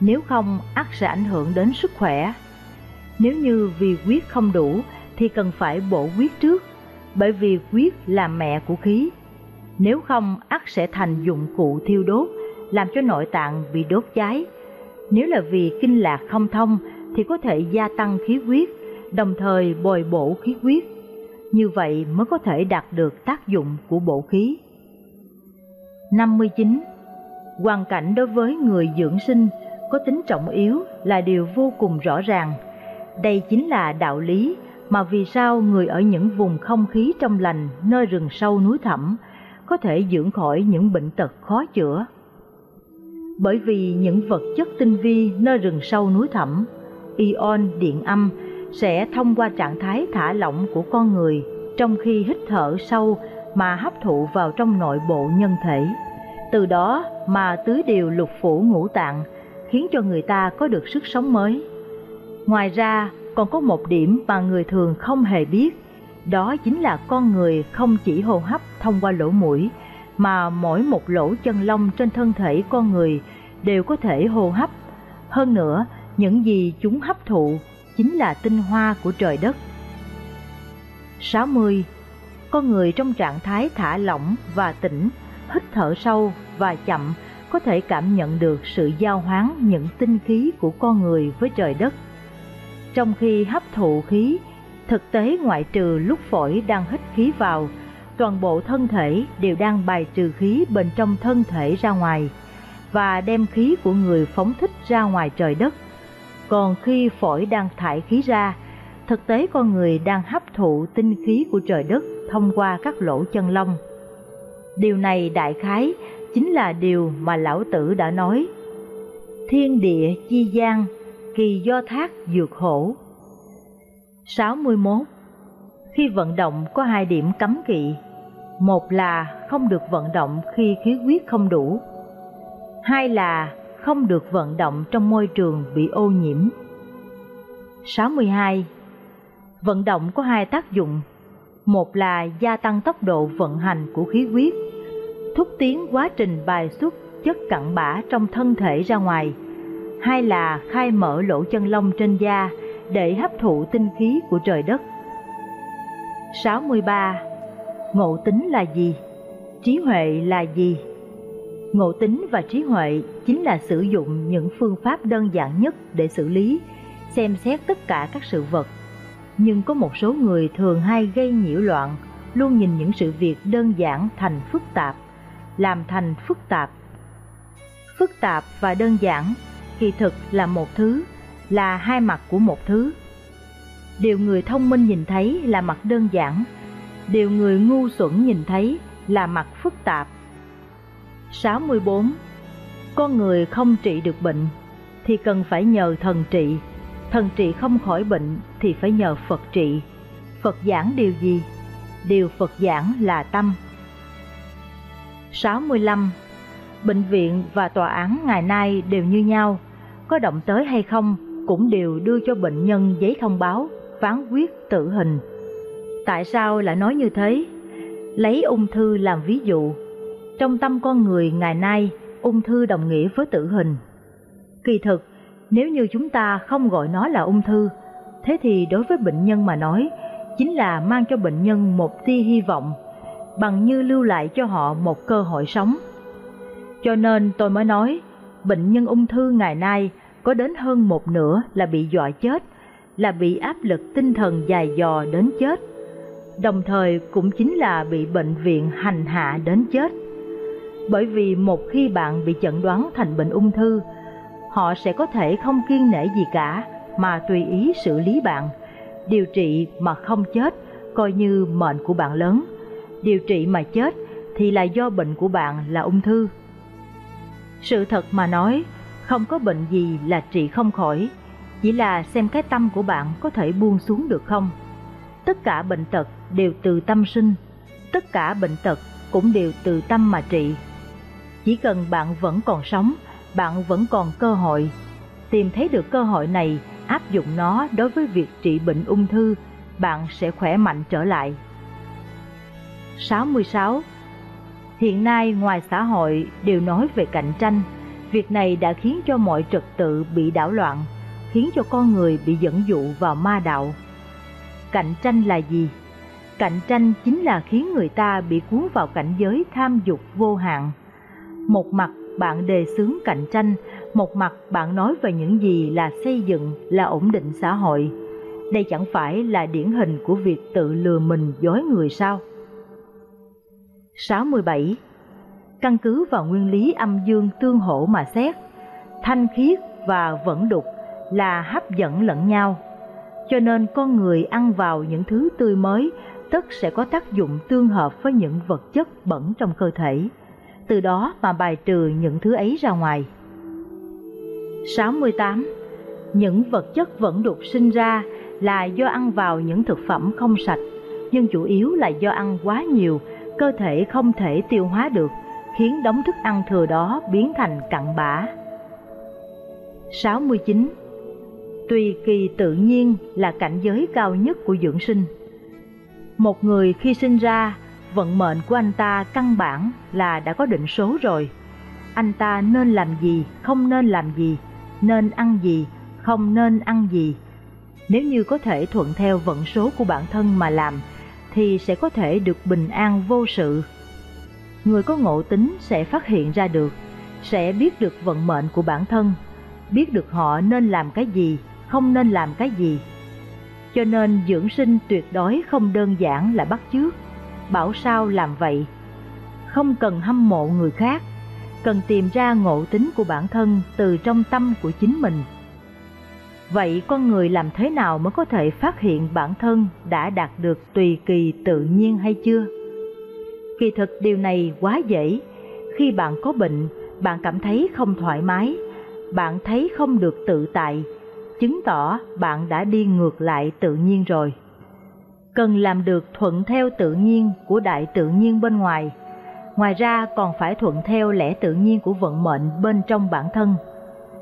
nếu không ắt sẽ ảnh hưởng đến sức khỏe. Nếu như vì huyết không đủ thì cần phải bổ huyết trước, bởi vì huyết là mẹ của khí. Nếu không ắt sẽ thành dụng cụ thiêu đốt, làm cho nội tạng bị đốt cháy. Nếu là vì kinh lạc không thông thì có thể gia tăng khí huyết, đồng thời bồi bổ khí huyết. Như vậy mới có thể đạt được tác dụng của bổ khí. 59. Hoàn cảnh đối với người dưỡng sinh có tính trọng yếu là điều vô cùng rõ ràng. Đây chính là đạo lý mà vì sao người ở những vùng không khí trong lành nơi rừng sâu núi thẳm có thể dưỡng khỏi những bệnh tật khó chữa. Bởi vì những vật chất tinh vi nơi rừng sâu núi thẳm, ion điện âm sẽ thông qua trạng thái thả lỏng của con người trong khi hít thở sâu mà hấp thụ vào trong nội bộ nhân thể. Từ đó mà tứ điều lục phủ ngũ tạng khiến cho người ta có được sức sống mới. Ngoài ra, còn có một điểm mà người thường không hề biết, đó chính là con người không chỉ hô hấp thông qua lỗ mũi, mà mỗi một lỗ chân lông trên thân thể con người đều có thể hô hấp. Hơn nữa, những gì chúng hấp thụ chính là tinh hoa của trời đất. 60. Con người trong trạng thái thả lỏng và tỉnh, hít thở sâu và chậm có thể cảm nhận được sự giao hoán những tinh khí của con người với trời đất. Trong khi hấp thụ khí, thực tế ngoại trừ lúc phổi đang hít khí vào, toàn bộ thân thể đều đang bài trừ khí bên trong thân thể ra ngoài và đem khí của người phóng thích ra ngoài trời đất. Còn khi phổi đang thải khí ra, thực tế con người đang hấp thụ tinh khí của trời đất thông qua các lỗ chân lông. Điều này đại khái chính là điều mà lão tử đã nói. Thiên địa chi gian, kỳ do thác dược hổ. 61. Khi vận động có hai điểm cấm kỵ. Một là không được vận động khi khí huyết không đủ. Hai là không được vận động trong môi trường bị ô nhiễm. 62. Vận động có hai tác dụng. Một là gia tăng tốc độ vận hành của khí huyết, thúc tiến quá trình bài xuất chất cặn bã trong thân thể ra ngoài. Hai là khai mở lỗ chân lông trên da để hấp thụ tinh khí của trời đất. 63. Ngộ tính là gì? Trí huệ là gì? Ngộ tính và trí huệ chính là sử dụng những phương pháp đơn giản nhất để xử lý, xem xét tất cả các sự vật. Nhưng có một số người thường hay gây nhiễu loạn, luôn nhìn những sự việc đơn giản thành phức tạp, làm thành phức tạp. Phức tạp và đơn giản kỳ thực là một thứ, là hai mặt của một thứ. Điều người thông minh nhìn thấy là mặt đơn giản, điều người ngu xuẩn nhìn thấy là mặt phức tạp. 64. Con người không trị được bệnh thì cần phải nhờ thần trị, thần trị không khỏi bệnh thì phải nhờ Phật trị. Phật giảng điều gì? Điều Phật giảng là tâm. 65. Bệnh viện và tòa án ngày nay đều như nhau, có động tới hay không cũng đều đưa cho bệnh nhân giấy thông báo phán quyết tử hình. Tại sao lại nói như thế? Lấy ung thư làm ví dụ, trong tâm con người ngày nay, ung thư đồng nghĩa với tử hình. Kỳ thực, nếu như chúng ta không gọi nó là ung thư, thế thì đối với bệnh nhân mà nói, chính là mang cho bệnh nhân một tia hy vọng, bằng như lưu lại cho họ một cơ hội sống. Cho nên tôi mới nói, bệnh nhân ung thư ngày nay có đến hơn một nửa là bị dọa chết, là bị áp lực tinh thần dài dò đến chết, đồng thời cũng chính là bị bệnh viện hành hạ đến chết. Bởi vì một khi bạn bị chẩn đoán thành bệnh ung thư, họ sẽ có thể không kiên nể gì cả mà tùy ý xử lý bạn, điều trị mà không chết coi như mệnh của bạn lớn, điều trị mà chết thì là do bệnh của bạn là ung thư. Sự thật mà nói, không có bệnh gì là trị không khỏi, chỉ là xem cái tâm của bạn có thể buông xuống được không. Tất cả bệnh tật đều từ tâm sinh, tất cả bệnh tật cũng đều từ tâm mà trị. Chỉ cần bạn vẫn còn sống, bạn vẫn còn cơ hội. Tìm thấy được cơ hội này, áp dụng nó đối với việc trị bệnh ung thư, bạn sẽ khỏe mạnh trở lại. 66. Hiện nay ngoài xã hội đều nói về cạnh tranh, việc này đã khiến cho mọi trật tự bị đảo loạn, khiến cho con người bị dẫn dụ vào ma đạo. Cạnh tranh là gì? Cạnh tranh chính là khiến người ta bị cuốn vào cảnh giới tham dục vô hạn. Một mặt bạn đề xướng cạnh tranh, một mặt bạn nói về những gì là xây dựng, là ổn định xã hội. Đây chẳng phải là điển hình của việc tự lừa mình dối người sao? 67. Căn cứ vào nguyên lý âm dương tương hỗ mà xét, thanh khiết và vẫn đục là hấp dẫn lẫn nhau. Cho nên con người ăn vào những thứ tươi mới tất sẽ có tác dụng tương hợp với những vật chất bẩn trong cơ thể, từ đó mà bài trừ những thứ ấy ra ngoài. 68. Những vật chất vẫn đục sinh ra là do ăn vào những thực phẩm không sạch, nhưng chủ yếu là do ăn quá nhiều, cơ thể không thể tiêu hóa được, khiến đống thức ăn thừa đó biến thành cặn bã. 69. Tùy kỳ tự nhiên là cảnh giới cao nhất của dưỡng sinh. Một người khi sinh ra, vận mệnh của anh ta căn bản là đã có định số rồi. Anh ta nên làm gì, không nên làm gì, nên ăn gì, không nên ăn gì. Nếu như có thể thuận theo vận số của bản thân mà làm, thì sẽ có thể được bình an vô sự. Người có ngộ tính sẽ phát hiện ra được, sẽ biết được vận mệnh của bản thân, biết được họ nên làm cái gì, không nên làm cái gì. Cho nên dưỡng sinh tuyệt đối không đơn giản là bắt chước, bảo sao làm vậy. Không cần hâm mộ người khác, cần tìm ra ngộ tính của bản thân từ trong tâm của chính mình. Vậy con người làm thế nào mới có thể phát hiện bản thân đã đạt được tùy kỳ tự nhiên hay chưa? Kỳ thực điều này quá dễ. Khi bạn có bệnh, bạn cảm thấy không thoải mái, bạn thấy không được tự tại, chứng tỏ bạn đã đi ngược lại tự nhiên rồi. Cần làm được thuận theo tự nhiên của đại tự nhiên bên ngoài, ngoài ra còn phải thuận theo lẽ tự nhiên của vận mệnh bên trong bản thân.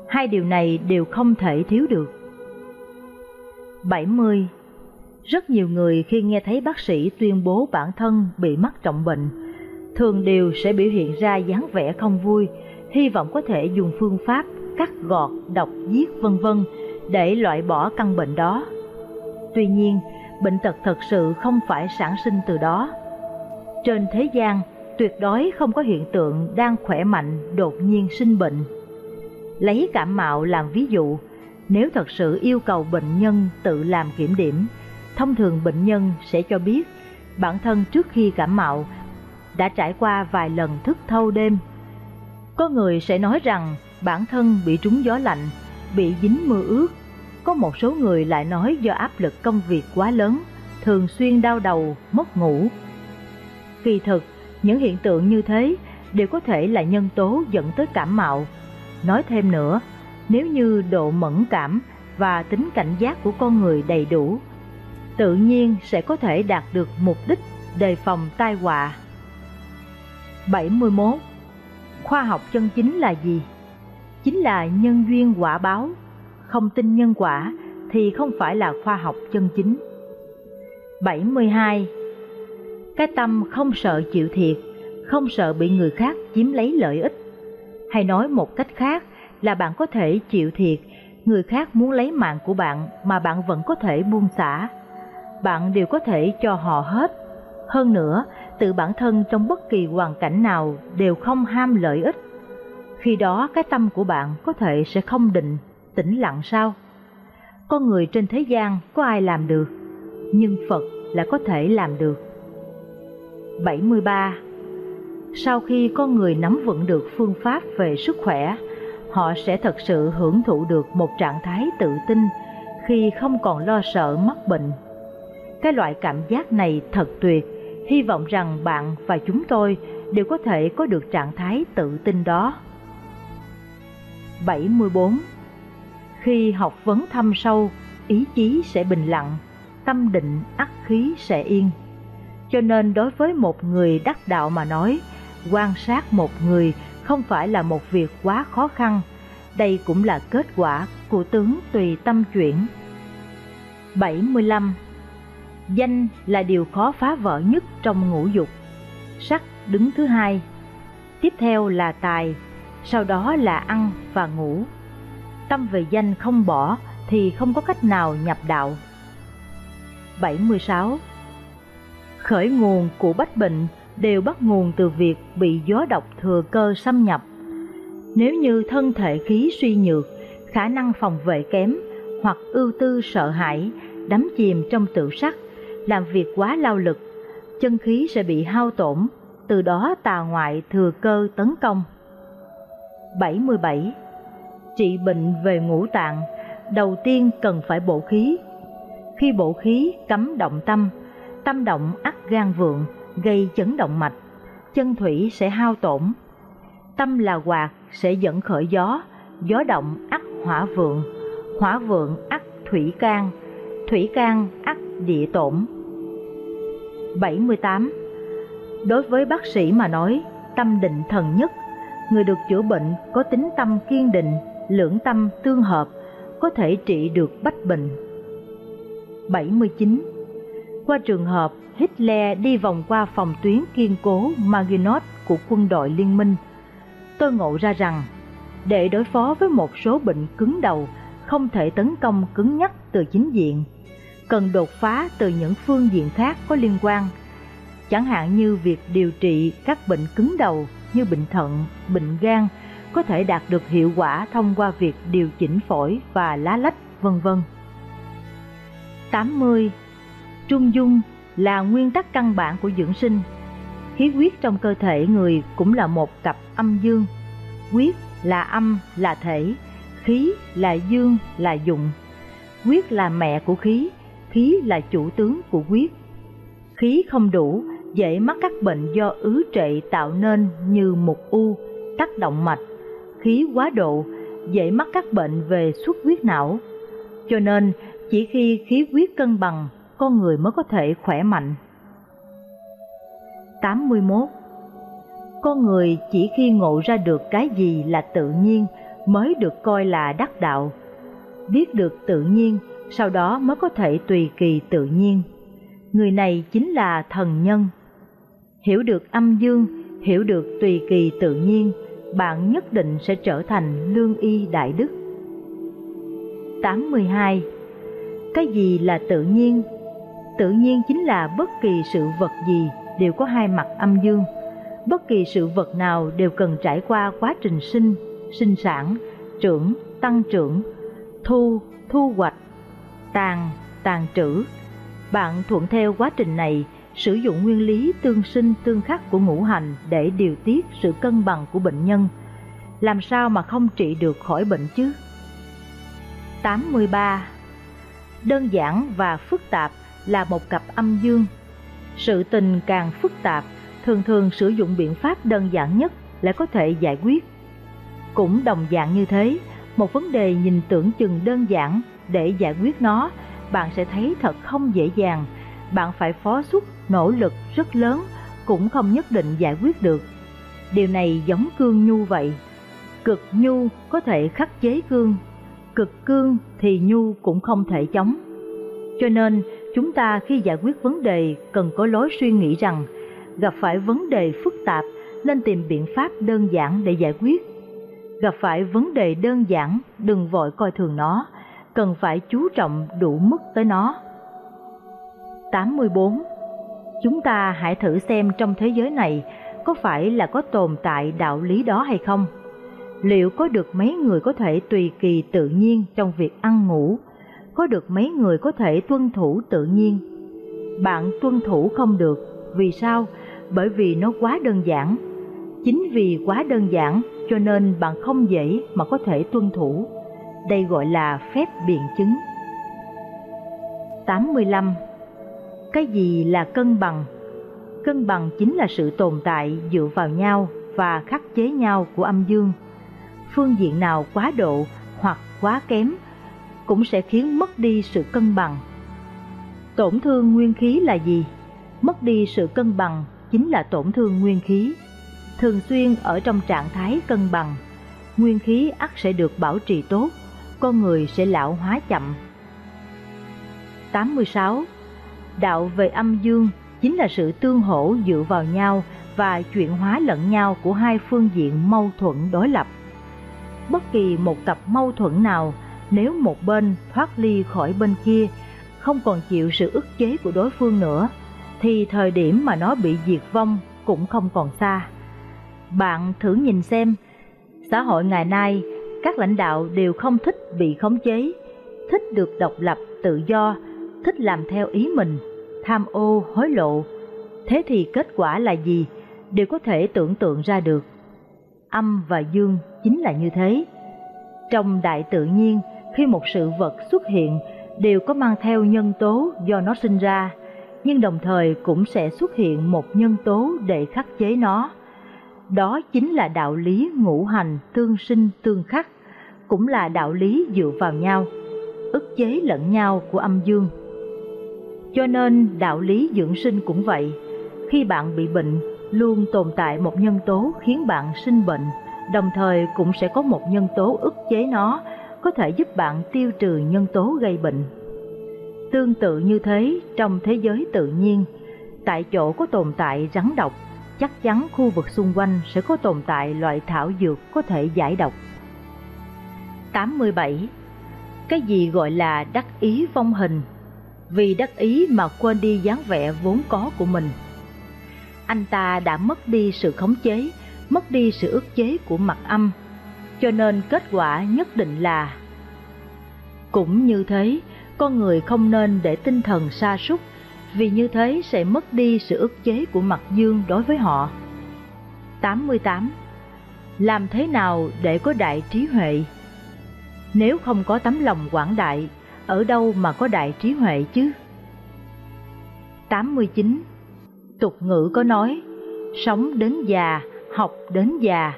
Hai điều này đều không thể thiếu được. 70. Rất nhiều người khi nghe thấy bác sĩ tuyên bố bản thân bị mắc trọng bệnh, thường đều sẽ biểu hiện ra dáng vẻ không vui, hy vọng có thể dùng phương pháp cắt gọt, độc, giết vân vân để loại bỏ căn bệnh đó. Tuy nhiên, bệnh tật thật sự không phải sản sinh từ đó. Trên thế gian, tuyệt đối không có hiện tượng đang khỏe mạnh đột nhiên sinh bệnh. Lấy cảm mạo làm ví dụ, nếu thật sự yêu cầu bệnh nhân tự làm kiểm điểm, thông thường bệnh nhân sẽ cho biết bản thân trước khi cảm mạo đã trải qua vài lần thức thâu đêm. Có người sẽ nói rằng bản thân bị trúng gió lạnh, bị dính mưa ướt. Có một số người lại nói do áp lực công việc quá lớn, thường xuyên đau đầu, mất ngủ. Kỳ thực, những hiện tượng như thế đều có thể là nhân tố dẫn tới cảm mạo. Nói thêm nữa, nếu như độ mẫn cảm và tính cảnh giác của con người đầy đủ, tự nhiên sẽ có thể đạt được mục đích đề phòng tai họa. 71. Khoa học chân chính là gì? Chính là nhân duyên quả báo, không tin nhân quả thì không phải là khoa học chân chính. 72. Cái tâm không sợ chịu thiệt, không sợ bị người khác chiếm lấy lợi ích. Hay nói một cách khác là bạn có thể chịu thiệt, người khác muốn lấy mạng của bạn mà bạn vẫn có thể buông xả. Bạn đều có thể cho họ hết. Hơn nữa, tự bản thân trong bất kỳ hoàn cảnh nào đều không ham lợi ích. Khi đó cái tâm của bạn có thể sẽ không định, tĩnh lặng sao? Con người trên thế gian có ai làm được, nhưng Phật là có thể làm được. 73. Sau khi con người nắm vững được phương pháp về sức khỏe, họ sẽ thật sự hưởng thụ được một trạng thái tự tin khi không còn lo sợ mắc bệnh. Cái loại cảm giác này thật tuyệt, hy vọng rằng bạn và chúng tôi đều có thể có được trạng thái tự tin đó. 74. Khi học vấn thâm sâu, ý chí sẽ bình lặng, tâm định ắt khí sẽ yên. Cho nên đối với một người đắc đạo mà nói, quan sát một người không phải là một việc quá khó khăn, đây cũng là kết quả của tướng tùy tâm chuyển. 75. Danh là điều khó phá vỡ nhất trong ngũ dục. Sắc đứng thứ hai. Tiếp theo là tài, sau đó là ăn và ngủ. Tâm về danh không bỏ thì không có cách nào nhập đạo. 76. Khởi nguồn của bách bệnh đều bắt nguồn từ việc bị gió độc thừa cơ xâm nhập. Nếu như thân thể khí suy nhược, khả năng phòng vệ kém hoặc ưu tư sợ hãi, đắm chìm trong tự sắc, làm việc quá lao lực, chân khí sẽ bị hao tổn, từ đó tà ngoại thừa cơ tấn công. 77. Trị bệnh về ngũ tạng, đầu tiên cần phải bổ khí. Khi bổ khí cấm động tâm, tâm động ắt gan vượng, gây chấn động mạch, chân thủy sẽ hao tổn. Tâm là quạt sẽ dẫn khởi gió, gió động ắt hỏa vượng, hỏa vượng ắt thủy can, thủy can ắt địa tổn. 78. Đối với bác sĩ mà nói, tâm định thần nhất người được chữa bệnh có tính tâm kiên định, lưỡng tâm tương hợp, có thể trị được bách bệnh. 79. Qua trường hợp Hitler đi vòng qua phòng tuyến kiên cố Maginot của quân đội liên minh, tôi ngộ ra rằng để đối phó với một số bệnh cứng đầu không thể tấn công cứng nhắc từ chính diện, cần đột phá từ những phương diện khác có liên quan, chẳng hạn như việc điều trị các bệnh cứng đầu như bệnh thận, bệnh gan có thể đạt được hiệu quả thông qua việc điều chỉnh phổi và lá lách, vân vân. 80. Trung dung là nguyên tắc căn bản của dưỡng sinh. Khí huyết trong cơ thể người cũng là một cặp âm dương. Huyết là âm là thể, khí là dương là dụng. Huyết là mẹ của khí, khí là chủ tướng của huyết. Khí không đủ, dễ mắc các bệnh do ứ trệ tạo nên như mục u, tắc động mạch. Khí quá độ, dễ mắc các bệnh về xuất huyết não. Cho nên, chỉ khi khí huyết cân bằng, con người mới có thể khỏe mạnh. 81. Con người chỉ khi ngộ ra được cái gì là tự nhiên mới được coi là đắc đạo. Biết được tự nhiên, sau đó mới có thể tùy kỳ tự nhiên. Người này chính là thần nhân. Hiểu được âm dương, hiểu được tùy kỳ tự nhiên, bạn nhất định sẽ trở thành lương y đại đức. 82. Cái gì là tự nhiên? Tự nhiên chính là bất kỳ sự vật gì đều có hai mặt âm dương. Bất kỳ sự vật nào đều cần trải qua quá trình sinh, sinh sản, trưởng, tăng trưởng, thu, thu hoạch, tàn, tàn trữ. Bạn thuận theo quá trình này, sử dụng nguyên lý tương sinh tương khắc của ngũ hành để điều tiết sự cân bằng của bệnh nhân. Làm sao mà không trị được khỏi bệnh chứ? 83. Đơn giản và phức tạp là một cặp âm dương. Sự tình càng phức tạp, thường thường sử dụng biện pháp đơn giản nhất lại có thể giải quyết. Cũng đồng dạng như thế, một vấn đề nhìn tưởng chừng đơn giản để giải quyết nó, bạn sẽ thấy thật không dễ dàng. Bạn phải phó xuất nỗ lực rất lớn cũng không nhất định giải quyết được. Điều này giống cương nhu vậy. Cực nhu có thể khắc chế cương, cực cương thì nhu cũng không thể chống. Cho nên, chúng ta khi giải quyết vấn đề cần có lối suy nghĩ rằng gặp phải vấn đề phức tạp nên tìm biện pháp đơn giản để giải quyết. Gặp phải vấn đề đơn giản, đừng vội coi thường nó, cần phải chú trọng đủ mức tới nó. 84. Chúng ta hãy thử xem trong thế giới này có phải là có tồn tại đạo lý đó hay không? Liệu có được mấy người có thể tùy kỳ tự nhiên trong việc ăn ngủ? Có được mấy người có thể tuân thủ tự nhiên? Bạn tuân thủ không được, vì sao? Bởi vì nó quá đơn giản. Chính vì quá đơn giản cho nên bạn không dễ mà có thể tuân thủ. Đây gọi là phép biện chứng. 85. Cái gì là cân bằng? Cân bằng chính là sự tồn tại dựa vào nhau và khắc chế nhau của âm dương. Phương diện nào quá độ hoặc quá kém cũng sẽ khiến mất đi sự cân bằng. Tổn thương nguyên khí là gì? Mất đi sự cân bằng chính là tổn thương nguyên khí. Thường xuyên ở trong trạng thái cân bằng, nguyên khí ắt sẽ được bảo trì tốt, con người sẽ lão hóa chậm. 86. Đạo về âm dương chính là sự tương hỗ dựa vào nhau và chuyển hóa lẫn nhau của hai phương diện mâu thuẫn đối lập. Bất kỳ một cặp mâu thuẫn nào, nếu một bên thoát ly khỏi bên kia, không còn chịu sự ức chế của đối phương nữa, thì thời điểm mà nó bị diệt vong cũng không còn xa. Bạn thử nhìn xem, xã hội ngày nay, các lãnh đạo đều không thích bị khống chế, thích được độc lập, tự do, thích làm theo ý mình, tham ô, hối lộ. Thế thì kết quả là gì? Đều có thể tưởng tượng ra được. Âm và dương chính là như thế. Trong đại tự nhiên, khi một sự vật xuất hiện, đều có mang theo nhân tố do nó sinh ra, nhưng đồng thời cũng sẽ xuất hiện một nhân tố để khắc chế nó. Đó chính là đạo lý ngũ hành tương sinh tương khắc, cũng là đạo lý dựa vào nhau, ức chế lẫn nhau của âm dương. Cho nên đạo lý dưỡng sinh cũng vậy, khi bạn bị bệnh, luôn tồn tại một nhân tố khiến bạn sinh bệnh, đồng thời cũng sẽ có một nhân tố ức chế nó, có thể giúp bạn tiêu trừ nhân tố gây bệnh. Tương tự như thế trong thế giới tự nhiên, tại chỗ có tồn tại rắn độc, chắc chắn khu vực xung quanh sẽ có tồn tại loại thảo dược có thể giải độc. 87. Cái gì gọi là đắc ý vong hình? Vì đắc ý mà quên đi dáng vẻ vốn có của mình. Anh ta đã mất đi sự khống chế, mất đi sự ức chế của mặt âm, cho nên kết quả nhất định là cũng như thế, con người không nên để tinh thần sa sút vì như thế sẽ mất đi sự ức chế của mặt dương đối với họ. 88. Làm thế nào để có đại trí huệ? Nếu không có tấm lòng quảng đại, ở đâu mà có đại trí huệ chứ? 89. Tục ngữ có nói, sống đến già, học đến già.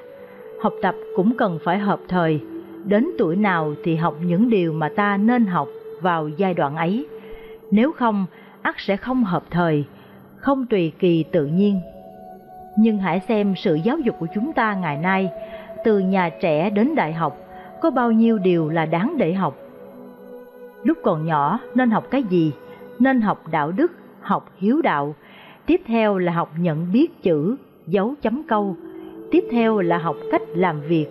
Học tập cũng cần phải hợp thời, đến tuổi nào thì học những điều mà ta nên học vào giai đoạn ấy. Nếu không, ắt sẽ không hợp thời, không tùy kỳ tự nhiên. Nhưng hãy xem sự giáo dục của chúng ta ngày nay, từ nhà trẻ đến đại học, có bao nhiêu điều là đáng để học. Lúc còn nhỏ nên học cái gì? Nên học đạo đức, học hiếu đạo. Tiếp theo là học nhận biết chữ, dấu chấm câu. Tiếp theo là học cách làm việc.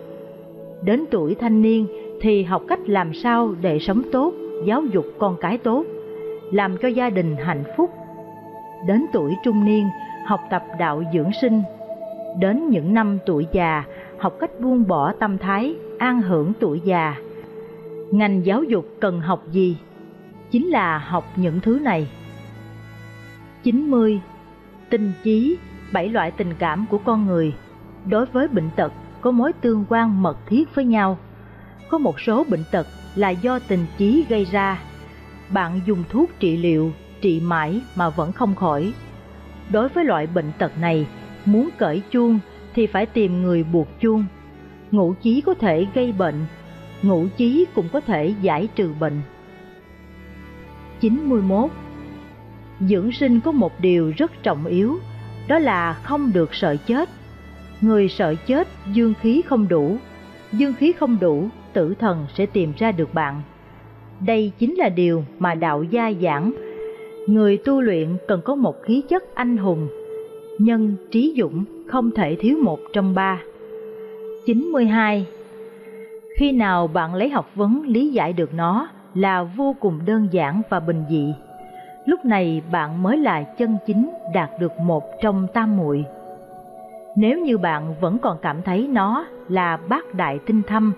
Đến tuổi thanh niên thì học cách làm sao để sống tốt, giáo dục con cái tốt, làm cho gia đình hạnh phúc. Đến tuổi trung niên, học tập đạo dưỡng sinh. Đến những năm tuổi già, học cách buông bỏ tâm thái, an hưởng tuổi già. Ngành giáo dục cần học gì? Chính là học những thứ này. 90. Tình chí, bảy loại tình cảm của con người. Đối với bệnh tật có mối tương quan mật thiết với nhau. Có một số bệnh tật là do tình chí gây ra. Bạn dùng thuốc trị liệu, trị mãi mà vẫn không khỏi. Đối với loại bệnh tật này, muốn cởi chuông thì phải tìm người buộc chuông. Ngũ chí có thể gây bệnh, ngũ chí cũng có thể giải trừ bệnh. 91. Dưỡng sinh có một điều rất trọng yếu, đó là không được sợ chết. Người sợ chết dương khí không đủ, dương khí không đủ, tử thần sẽ tìm ra được bạn. Đây chính là điều mà đạo gia giảng. Người tu luyện cần có một khí chất anh hùng, nhân trí dũng không thể thiếu một trong ba. 92. Khi nào bạn lấy học vấn lý giải được nó là vô cùng đơn giản và bình dị. Lúc này bạn mới là chân chính đạt được một trong tam muội. Nếu như bạn vẫn còn cảm thấy nó là bát đại tinh thâm,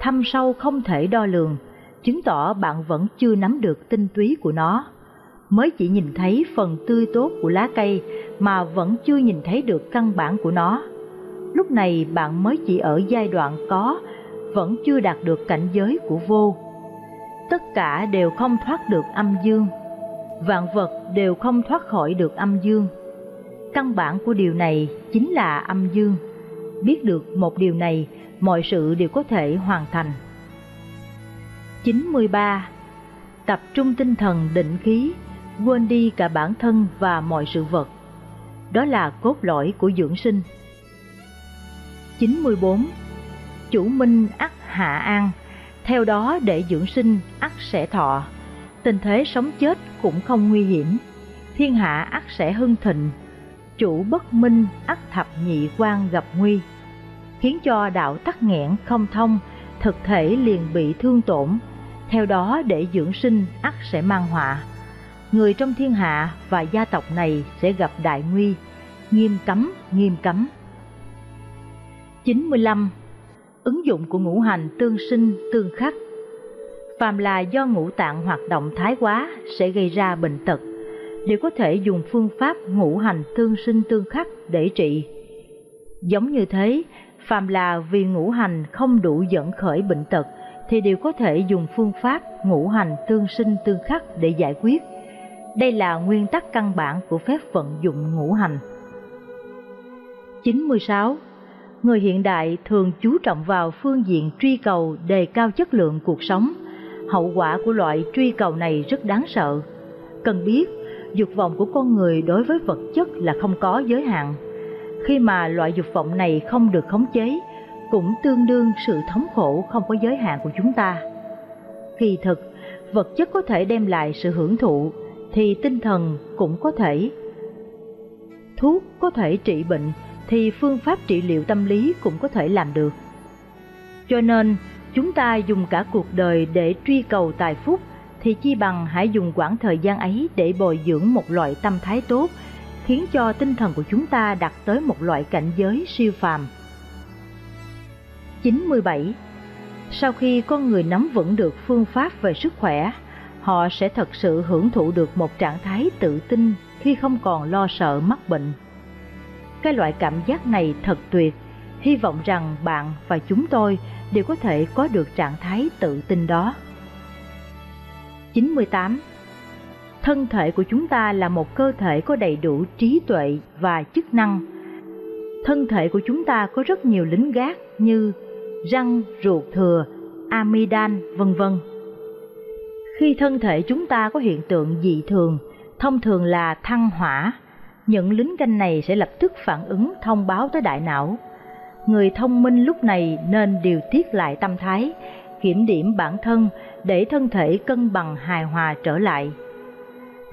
thâm sâu không thể đo lường, chứng tỏ bạn vẫn chưa nắm được tinh túy của nó. Mới chỉ nhìn thấy phần tươi tốt của lá cây mà vẫn chưa nhìn thấy được căn bản của nó. Lúc này bạn mới chỉ ở giai đoạn có, vẫn chưa đạt được cảnh giới của vô. Tất cả đều không thoát được âm dương, vạn vật đều không thoát khỏi được âm dương. Căn bản của điều này chính là âm dương. Biết được một điều này, mọi sự đều có thể hoàn thành. 93. Tập trung tinh thần định khí, quên đi cả bản thân và mọi sự vật. Đó là cốt lõi của dưỡng sinh. 94. Chủ minh ắt hạ an, theo đó để dưỡng sinh ắt sẽ thọ. Tình thế sống chết cũng không nguy hiểm, thiên hạ ắt sẽ hưng thịnh. Chủ bất minh ắt thập nhị quan gặp nguy, khiến cho đạo tắc nghẽn không thông, thực thể liền bị thương tổn. Theo đó để dưỡng sinh ắt sẽ mang họa. Người trong thiên hạ và gia tộc này sẽ gặp đại nguy, nghiêm cấm, nghiêm cấm. 95. Ứng dụng của ngũ hành tương sinh tương khắc Phàm là do ngũ tạng hoạt động thái quá sẽ gây ra bệnh tật, đều có thể dùng phương pháp ngũ hành tương sinh tương khắc để trị. Giống như thế, phàm là vì ngũ hành không đủ dẫn khởi bệnh tật thì đều có thể dùng phương pháp ngũ hành tương sinh tương khắc để giải quyết. Đây là nguyên tắc căn bản của phép vận dụng ngũ hành. 96 người hiện đại thường chú trọng vào phương diện truy cầu đề cao chất lượng cuộc sống. Hậu quả của loại truy cầu này rất đáng sợ. Cần biết, dục vọng của con người đối với vật chất là không có giới hạn. Khi mà loại dục vọng này không được khống chế, cũng tương đương sự thống khổ không có giới hạn của chúng ta. Kỳ thực, vật chất có thể đem lại sự hưởng thụ, thì tinh thần cũng có thể. Thuốc có thể trị bệnh, thì phương pháp trị liệu tâm lý cũng có thể làm được. Cho nên, chúng ta dùng cả cuộc đời để truy cầu tài phúc thì chi bằng hãy dùng quãng thời gian ấy để bồi dưỡng một loại tâm thái tốt, khiến cho tinh thần của chúng ta đạt tới một loại cảnh giới siêu phàm. 97. Sau khi con người nắm vững được phương pháp về sức khỏe, họ sẽ thật sự hưởng thụ được một trạng thái tự tin khi không còn lo sợ mắc bệnh. Cái loại cảm giác này thật tuyệt, hy vọng rằng bạn và chúng tôi đều có thể có được trạng thái tự tin đó. 98. Thân thể của chúng ta là một cơ thể có đầy đủ trí tuệ và chức năng. Thân thể của chúng ta có rất nhiều lính gác như răng, ruột thừa, amidan, vân vân. Khi thân thể chúng ta có hiện tượng dị thường, thông thường là thăng hỏa, những lính canh này sẽ lập tức phản ứng thông báo tới đại não. Người thông minh lúc này nên điều tiết lại tâm thái, kiểm điểm bản thân để thân thể cân bằng hài hòa trở lại.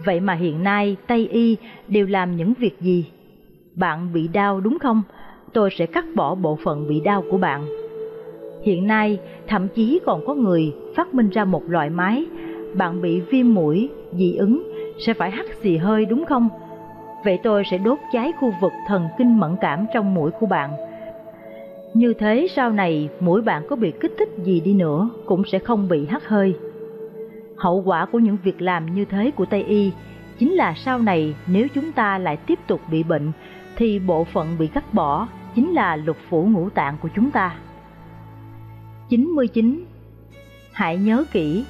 Vậy mà hiện nay Tây Y đều làm những việc gì? Bạn bị đau đúng không? Tôi sẽ cắt bỏ bộ phận bị đau của bạn. Hiện nay thậm chí còn có người phát minh ra một loại máy, bạn bị viêm mũi, dị ứng sẽ phải hắt xì hơi đúng không? Vậy tôi sẽ đốt cháy khu vực thần kinh mẫn cảm trong mũi của bạn. Như thế sau này mũi bạn có bị kích thích gì đi nữa cũng sẽ không bị hắt hơi. Hậu quả của những việc làm như thế của Tây Y chính là sau này nếu chúng ta lại tiếp tục bị bệnh thì bộ phận bị cắt bỏ chính là lục phủ ngũ tạng của chúng ta. 99. Hãy nhớ kỹ,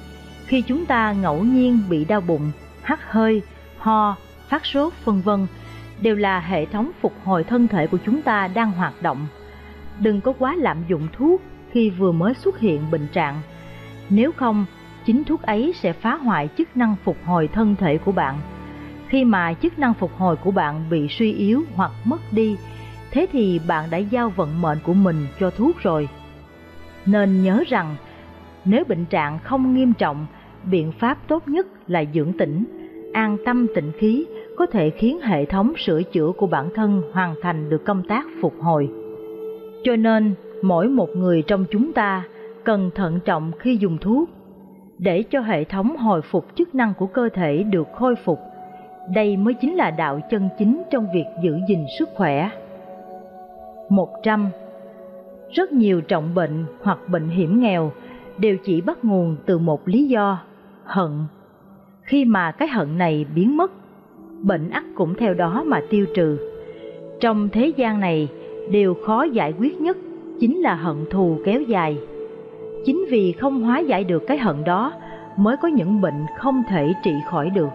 khi chúng ta ngẫu nhiên bị đau bụng, hắt hơi, ho, phát sốt vân vân đều là hệ thống phục hồi thân thể của chúng ta đang hoạt động. Đừng có quá lạm dụng thuốc khi vừa mới xuất hiện bệnh trạng. Nếu không, chính thuốc ấy sẽ phá hoại chức năng phục hồi thân thể của bạn. Khi mà chức năng phục hồi của bạn bị suy yếu hoặc mất đi, thế thì bạn đã giao vận mệnh của mình cho thuốc rồi. Nên nhớ rằng, nếu bệnh trạng không nghiêm trọng, biện pháp tốt nhất là dưỡng tĩnh, an tâm tịnh khí có thể khiến hệ thống sửa chữa của bản thân hoàn thành được công tác phục hồi. Cho nên, mỗi một người trong chúng ta cần thận trọng khi dùng thuốc để cho hệ thống hồi phục chức năng của cơ thể được khôi phục. Đây mới chính là đạo chân chính trong việc giữ gìn sức khỏe. 100. Rất nhiều trọng bệnh hoặc bệnh hiểm nghèo đều chỉ bắt nguồn từ một lý do, hận. Khi mà cái hận này biến mất, bệnh ắt cũng theo đó mà tiêu trừ. Trong thế gian này, điều khó giải quyết nhất chính là hận thù kéo dài. Chính vì không hóa giải được cái hận đó mới có những bệnh không thể trị khỏi được.